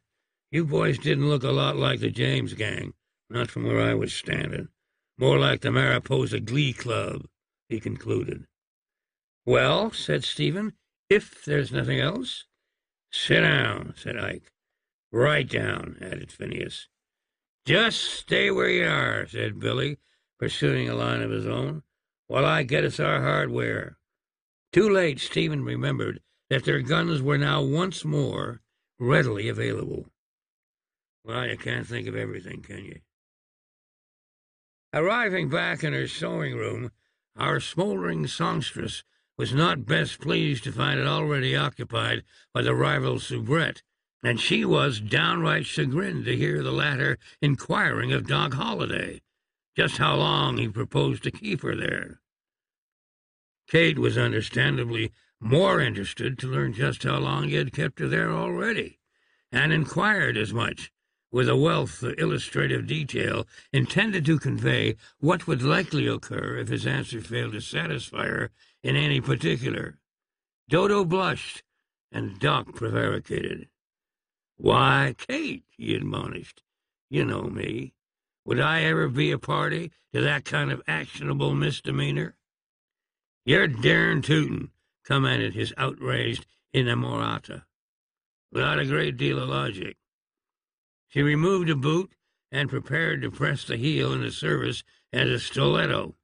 [SPEAKER 1] You boys didn't look a lot like the James gang, not from where I was standing. More like the Mariposa Glee Club, he concluded. Well, said Stephen, if there's nothing else. Sit down, said Ike. Right down, added Phineas. Just stay where you are, said Billy, pursuing a line of his own, while I get us our hardware. Too late, Stephen remembered that their guns were now once more readily available. Well, you can't think of everything, can you? Arriving back in her sewing room, our smoldering songstress was not best pleased to find it already occupied by the rival soubrette, and she was downright chagrined to hear the latter inquiring of Doc Holliday just how long he proposed to keep her there. Kate was understandably more interested to learn just how long he had kept her there already, and inquired as much, with a wealth of illustrative detail intended to convey what would likely occur if his answer failed to satisfy her in any particular. Dodo blushed, and Doc prevaricated. Why, Kate, he admonished, you know me. Would I ever be a party to that kind of actionable misdemeanor? You're darn tootin', commented his outraged inamorata, without a great deal of logic. She removed a boot and prepared to press the heel into service as a stiletto.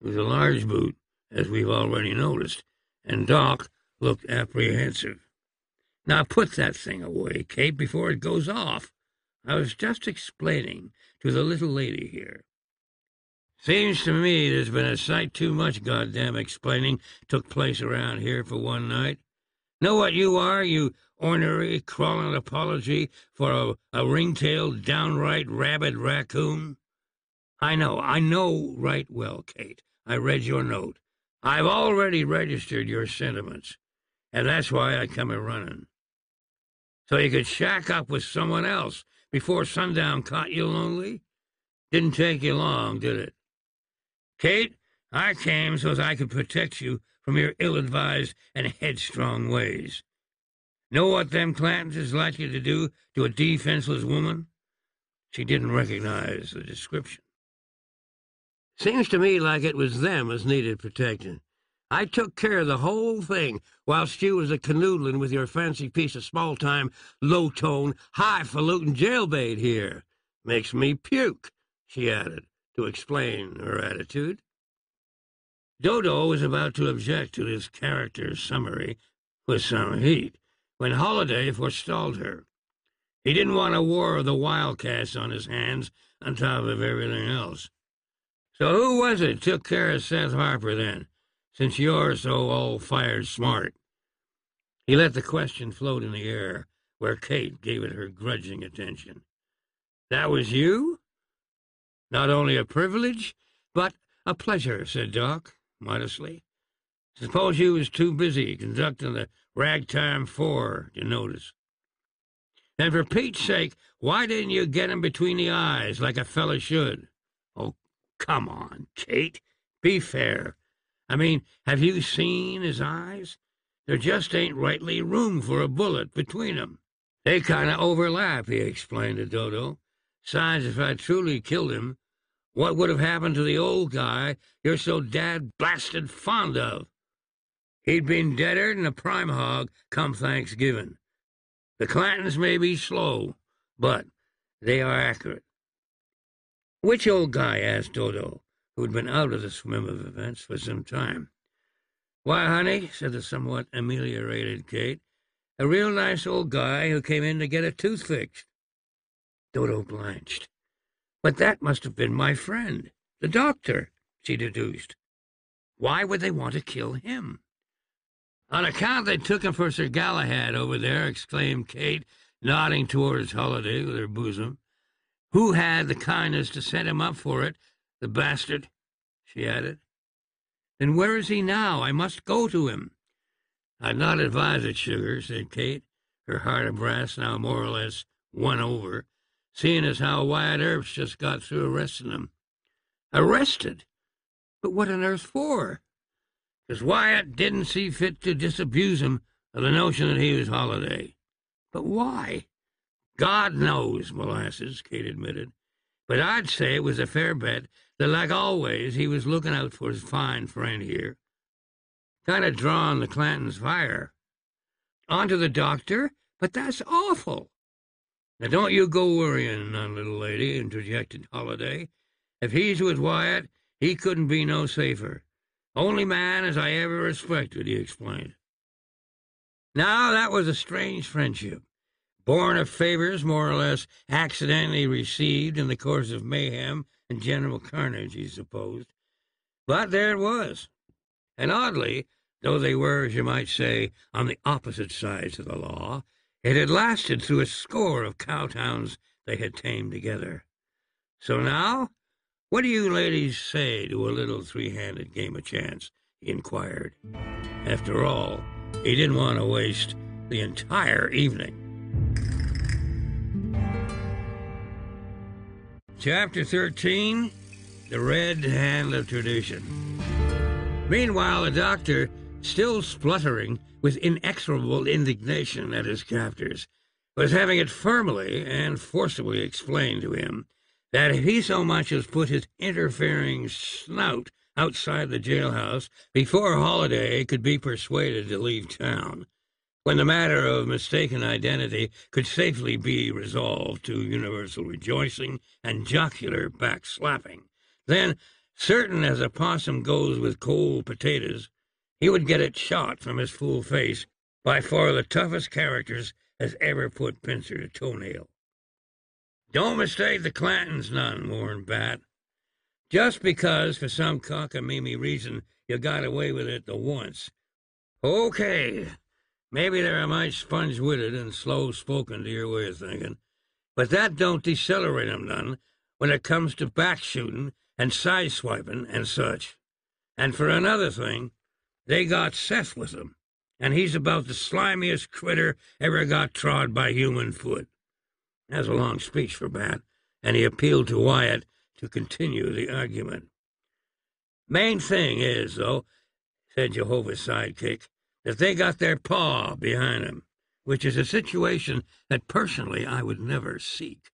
[SPEAKER 1] It was a large boot, as we've already noticed, and Doc looked apprehensive. Now put that thing away, Kate, before it goes off. I was just explaining to the little lady here. Seems to me there's been a sight too much goddamn explaining took place around here for one night. Know what you are, you ornery, crawling apology for a, a ring-tailed, downright rabid raccoon? I know, I know right well, Kate. I read your note. I've already registered your sentiments, and that's why I come a running. So you could shack up with someone else before sundown caught you lonely? Didn't take you long, did it? Kate, I came so as I could protect you from your ill-advised and headstrong ways. Know what them Clantons is likely to do to a defenseless woman? She didn't recognize the description. Seems to me like it was them as needed protecting. I took care of the whole thing whilst you was a canoodling with your fancy piece of small-time, low-tone, highfalutin jailbait here. Makes me puke, she added, to explain her attitude. Dodo was about to object to this character summary with some heat when Holliday forestalled her. He didn't want a war of the Wildcats on his hands on top of everything else. So who was it took care of Seth Harper then, since you're so all-fired smart? He let the question float in the air, where Kate gave it her grudging attention. That was you? Not only a privilege, but a pleasure, said Doc, modestly. Suppose you was too busy conducting the ragtime four to notice. And for Pete's sake, why didn't you get him between the eyes like a fella should? Oh, come on, Kate. Be fair. I mean, have you seen his eyes? There just ain't rightly room for a bullet between 'em. They kind of overlap, he explained to Dodo. Besides, if I truly killed him, what would have happened to the old guy you're so dad blasted fond of? He'd been deader than a prime hog come Thanksgiving. The Clantons may be slow, but they are accurate. Which old guy? asked Dodo, who had been out of the swim of events for some time. Why, honey, said the somewhat ameliorated Kate, a real nice old guy who came in to get a tooth fixed. Dodo blanched. But that must have been my friend, the doctor, she deduced. Why would they want to kill him? On account they took him for Sir Galahad over there, exclaimed Kate, nodding towards Holliday with her bosom. Who had the kindness to set him up for it, the bastard? she added. Then where is he now? I must go to him. I'd not advise it, Sugar, said Kate. her heart of brass now more or less won over, seeing as how Wyatt Earp's just got through arresting him. Arrested? But what on earth for? Because Wyatt didn't see fit to disabuse him of the notion that he was Holliday. But why? God knows, Molasses, Kate admitted. But I'd say it was a fair bet that, like always, he was looking out for his fine friend here. Kind of drawing the Clantons' fire. Onto the doctor? But that's awful. Now, don't you go worrying none, little lady, interjected Holliday. If he's with Wyatt, he couldn't be no safer. Only man as I ever respected, he explained. Now, that was a strange friendship, born of favors more or less accidentally received in the course of mayhem and general carnage, he supposed. But there it was. And oddly, though they were, as you might say, on the opposite sides of the law, it had lasted through a score of cowtowns they had tamed together. So now, what do you ladies say to a little three-handed game of chance? he inquired. After all, he didn't want to waste the entire evening. Chapter 13 The Red Hand of Tradition. Meanwhile, the doctor, still spluttering with inexorable indignation at his captors, was having it firmly and forcibly explained to him that if he so much as put his interfering snout outside the jailhouse before Holliday could be persuaded to leave town, when the matter of mistaken identity could safely be resolved to universal rejoicing and jocular backslapping, then, certain as a possum goes with cold potatoes, he would get it shot from his fool face by far the toughest characters as ever put pincer to toenail. Don't mistake the Clantons none, warned Bat. Just because, for some cockamamie reason, you got away with it the once. Okay, maybe they're a mite sponge-witted and slow-spoken to your way of thinking, but that don't decelerate 'em none when it comes to back-shooting and side-swiping and such. And for another thing, they got Seth with 'em, and he's about the slimiest critter ever got trod by human foot. That's a long speech for Bat, and he appealed to Wyatt to continue the argument. Main thing is, though, said Jehovah's sidekick, that they got their paw behind 'em, which is a situation that personally I would never seek,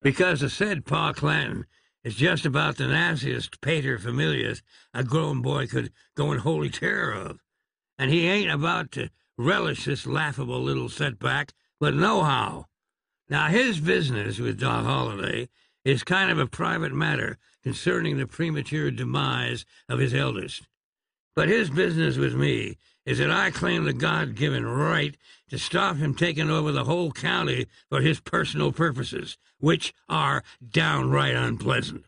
[SPEAKER 1] because the said Pa Clanton is just about the nastiest pater familias a grown boy could go in holy terror of, and he ain't about to relish this laughable little setback, but nohow. Now his business with Doc Holliday is kind of a private matter concerning the premature demise of his eldest. But his business with me is that I claim the God given right to stop him taking over the whole county for his personal purposes, which are downright unpleasant.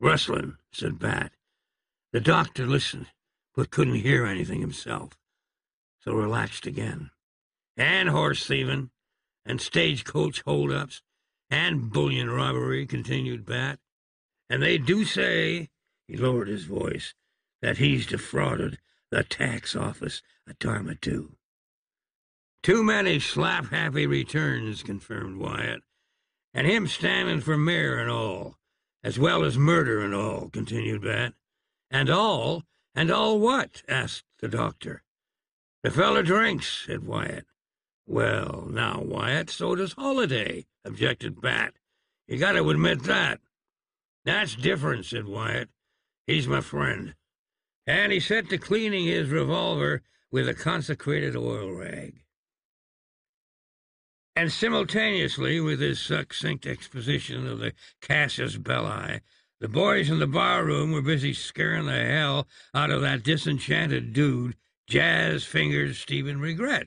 [SPEAKER 1] Rustling, said Bat. The doctor listened, but couldn't hear anything himself, so relaxed again. And horse thieving, and stagecoach holdups, and bullion robbery, continued Bat. And they do say, he lowered his voice, that he's defrauded the tax office a time or. Too many slap-happy returns, confirmed Wyatt. And him standing for mayor and all, as well as murder and all, continued Bat. And all? And all what? asked the doctor. The feller drinks, said Wyatt. Well, now, Wyatt, so does Holliday, objected Bat. You got to admit that. That's different, said Wyatt. He's my friend. And he set to cleaning his revolver with a consecrated oil rag. And simultaneously with his succinct exposition of the casus belli, the boys in the barroom were busy scaring the hell out of that disenchanted dude, Jazz Fingers Stephen Regret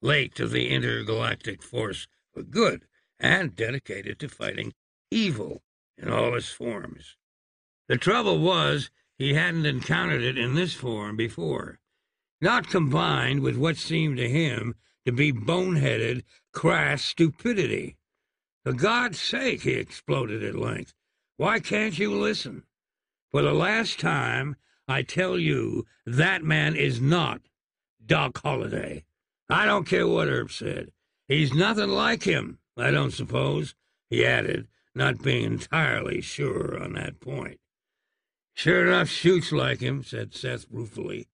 [SPEAKER 1] late of the intergalactic force for good and dedicated to fighting evil in all its forms. The trouble was he hadn't encountered it in this form before, not combined with what seemed to him to be boneheaded, crass stupidity. For God's sake, he exploded at length, why can't you listen? For the last time, I tell you that man is not Doc Holliday. I don't care what Earp said. He's nothing like him, I don't suppose, he added, not being entirely sure on that point. Sure enough shoots like him, said Seth ruefully.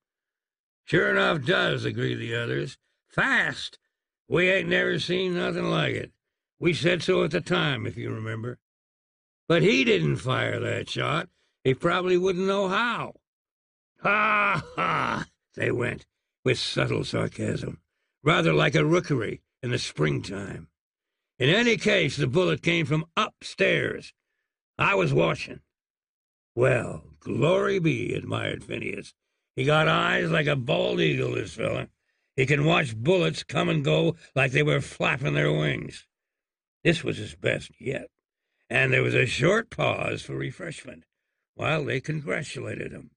[SPEAKER 1] Sure enough does, agreed the others. Fast! We ain't never seen nothing like it. We said so at the time, if you remember. But he didn't fire that shot. He probably wouldn't know how. Ha ha! They went, with subtle sarcasm, rather like a rookery in the springtime. In any case, the bullet came from upstairs. I was watching. Well, glory be, admired Phineas. He got eyes like a bald eagle, this fella. He can watch bullets come and go like they were flapping their wings. This was his best yet, and there was a short pause for refreshment while they congratulated him.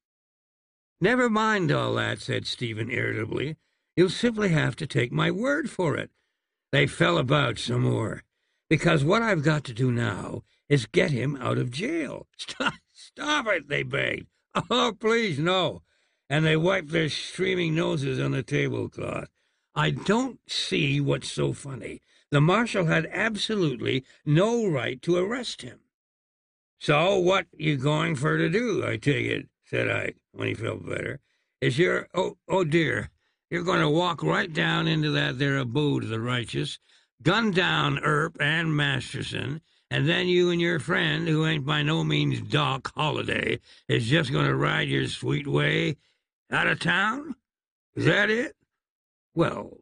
[SPEAKER 1] Never mind all that, said Steven irritably. You'll simply have to take my word for it. They fell about some more, because what I've got to do now is get him out of jail. Stop, stop it, they begged. Oh, please, no and they wiped their streaming noses on the tablecloth. I don't see what's so funny. The marshal had absolutely no right to arrest him. So what you going for to do, I take it, said Ike, when he felt better. Is your oh oh dear, you're going to walk right down into that there abode of the righteous, gun down Earp and Masterson, and then you and your friend, who ain't by no means Doc Holliday, is just going to ride your sweet way out of town? Is that it? Well,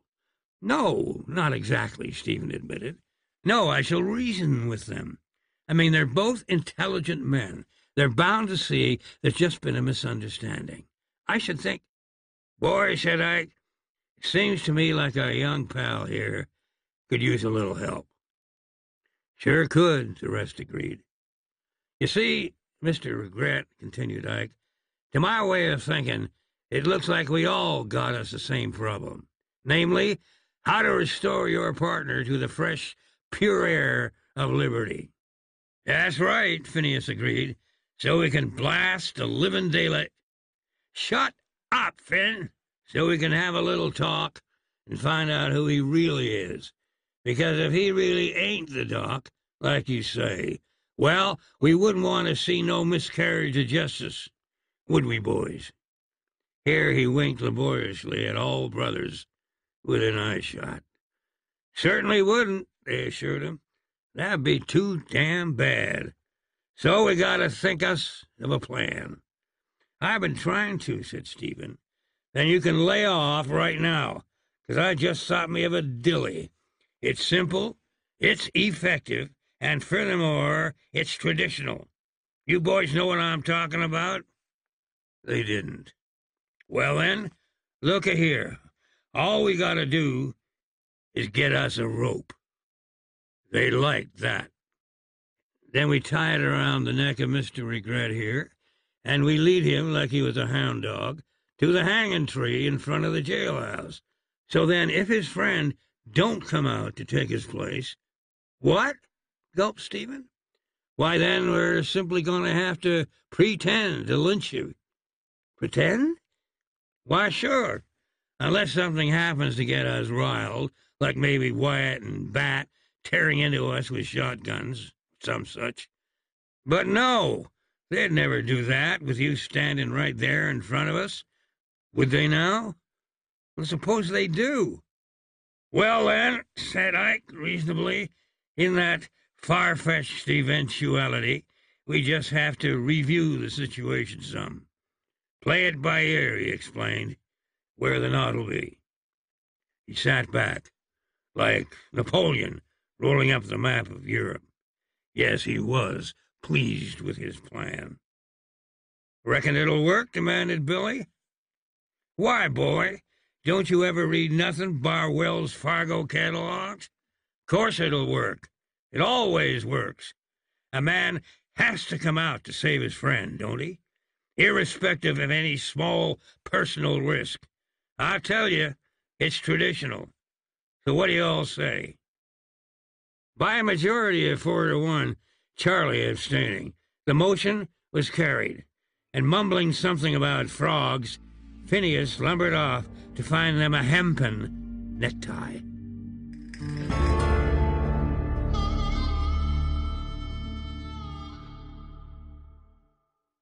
[SPEAKER 1] no, not exactly, Steven admitted. No, I shall reason with them. I mean, they're both intelligent men. They're bound to see there's just been a misunderstanding. I should think. Boy, said I, it seems to me like our young pal here could use a little help. Sure could, the rest agreed. You see, Mr. Regret, continued Ike, to my way of thinking, it looks like we all got us the same problem, namely, how to restore your partner to the fresh, pure air of liberty. That's right, Phineas agreed, so we can blast the living daylight. Shut up, Finn, so we can have a little talk and find out who he really is. Because if he really ain't the doc, like you say, well, we wouldn't want to see no miscarriage of justice, would we, boys? Here he winked laboriously at all brothers within eyeshot. Certainly wouldn't, they assured him. That'd be too damn bad. So we gotta think us of a plan. I've been trying to, said Steven. Then you can lay off right now, 'cause I just thought me of a dilly. It's simple, it's effective, and furthermore, it's traditional. You boys know what I'm talking about? They didn't. Well, then, look a here. All we got to do is get us a rope. They liked that. Then we tie it around the neck of Mr. Regret here, and we lead him, like he was a hound dog, to the hanging tree in front of the jailhouse. So then, if his friend don't come out to take his place, what? gulped Steven. Why, then we're simply going to have to pretend to lynch you. Pretend? Why, sure. Unless something happens to get us riled, like maybe Wyatt and Bat tearing into us with shotguns, some such. But no, they'd never do that with you standing right there in front of us. Would they now? Well, suppose they do. Well, then, said Ike reasonably, in that far fetched eventuality, we just have to review the situation some. Play it by ear, he explained, where the knot'll be. He sat back, like Napoleon rolling up the map of Europe. Yes, he was pleased with his plan. Reckon it'll work? demanded Billy. Why, boy? Don't you ever read nothing bar Wells Fargo catalogs? Course it'll work. It always works. A man has to come out to save his friend, don't he? irrespective of any small personal risk. I tell you, it's traditional. So what do you all say? By a majority of four to one, Charlie abstaining, the motion was carried, and mumbling something about frogs, Phineas lumbered off to find them a hempen necktie.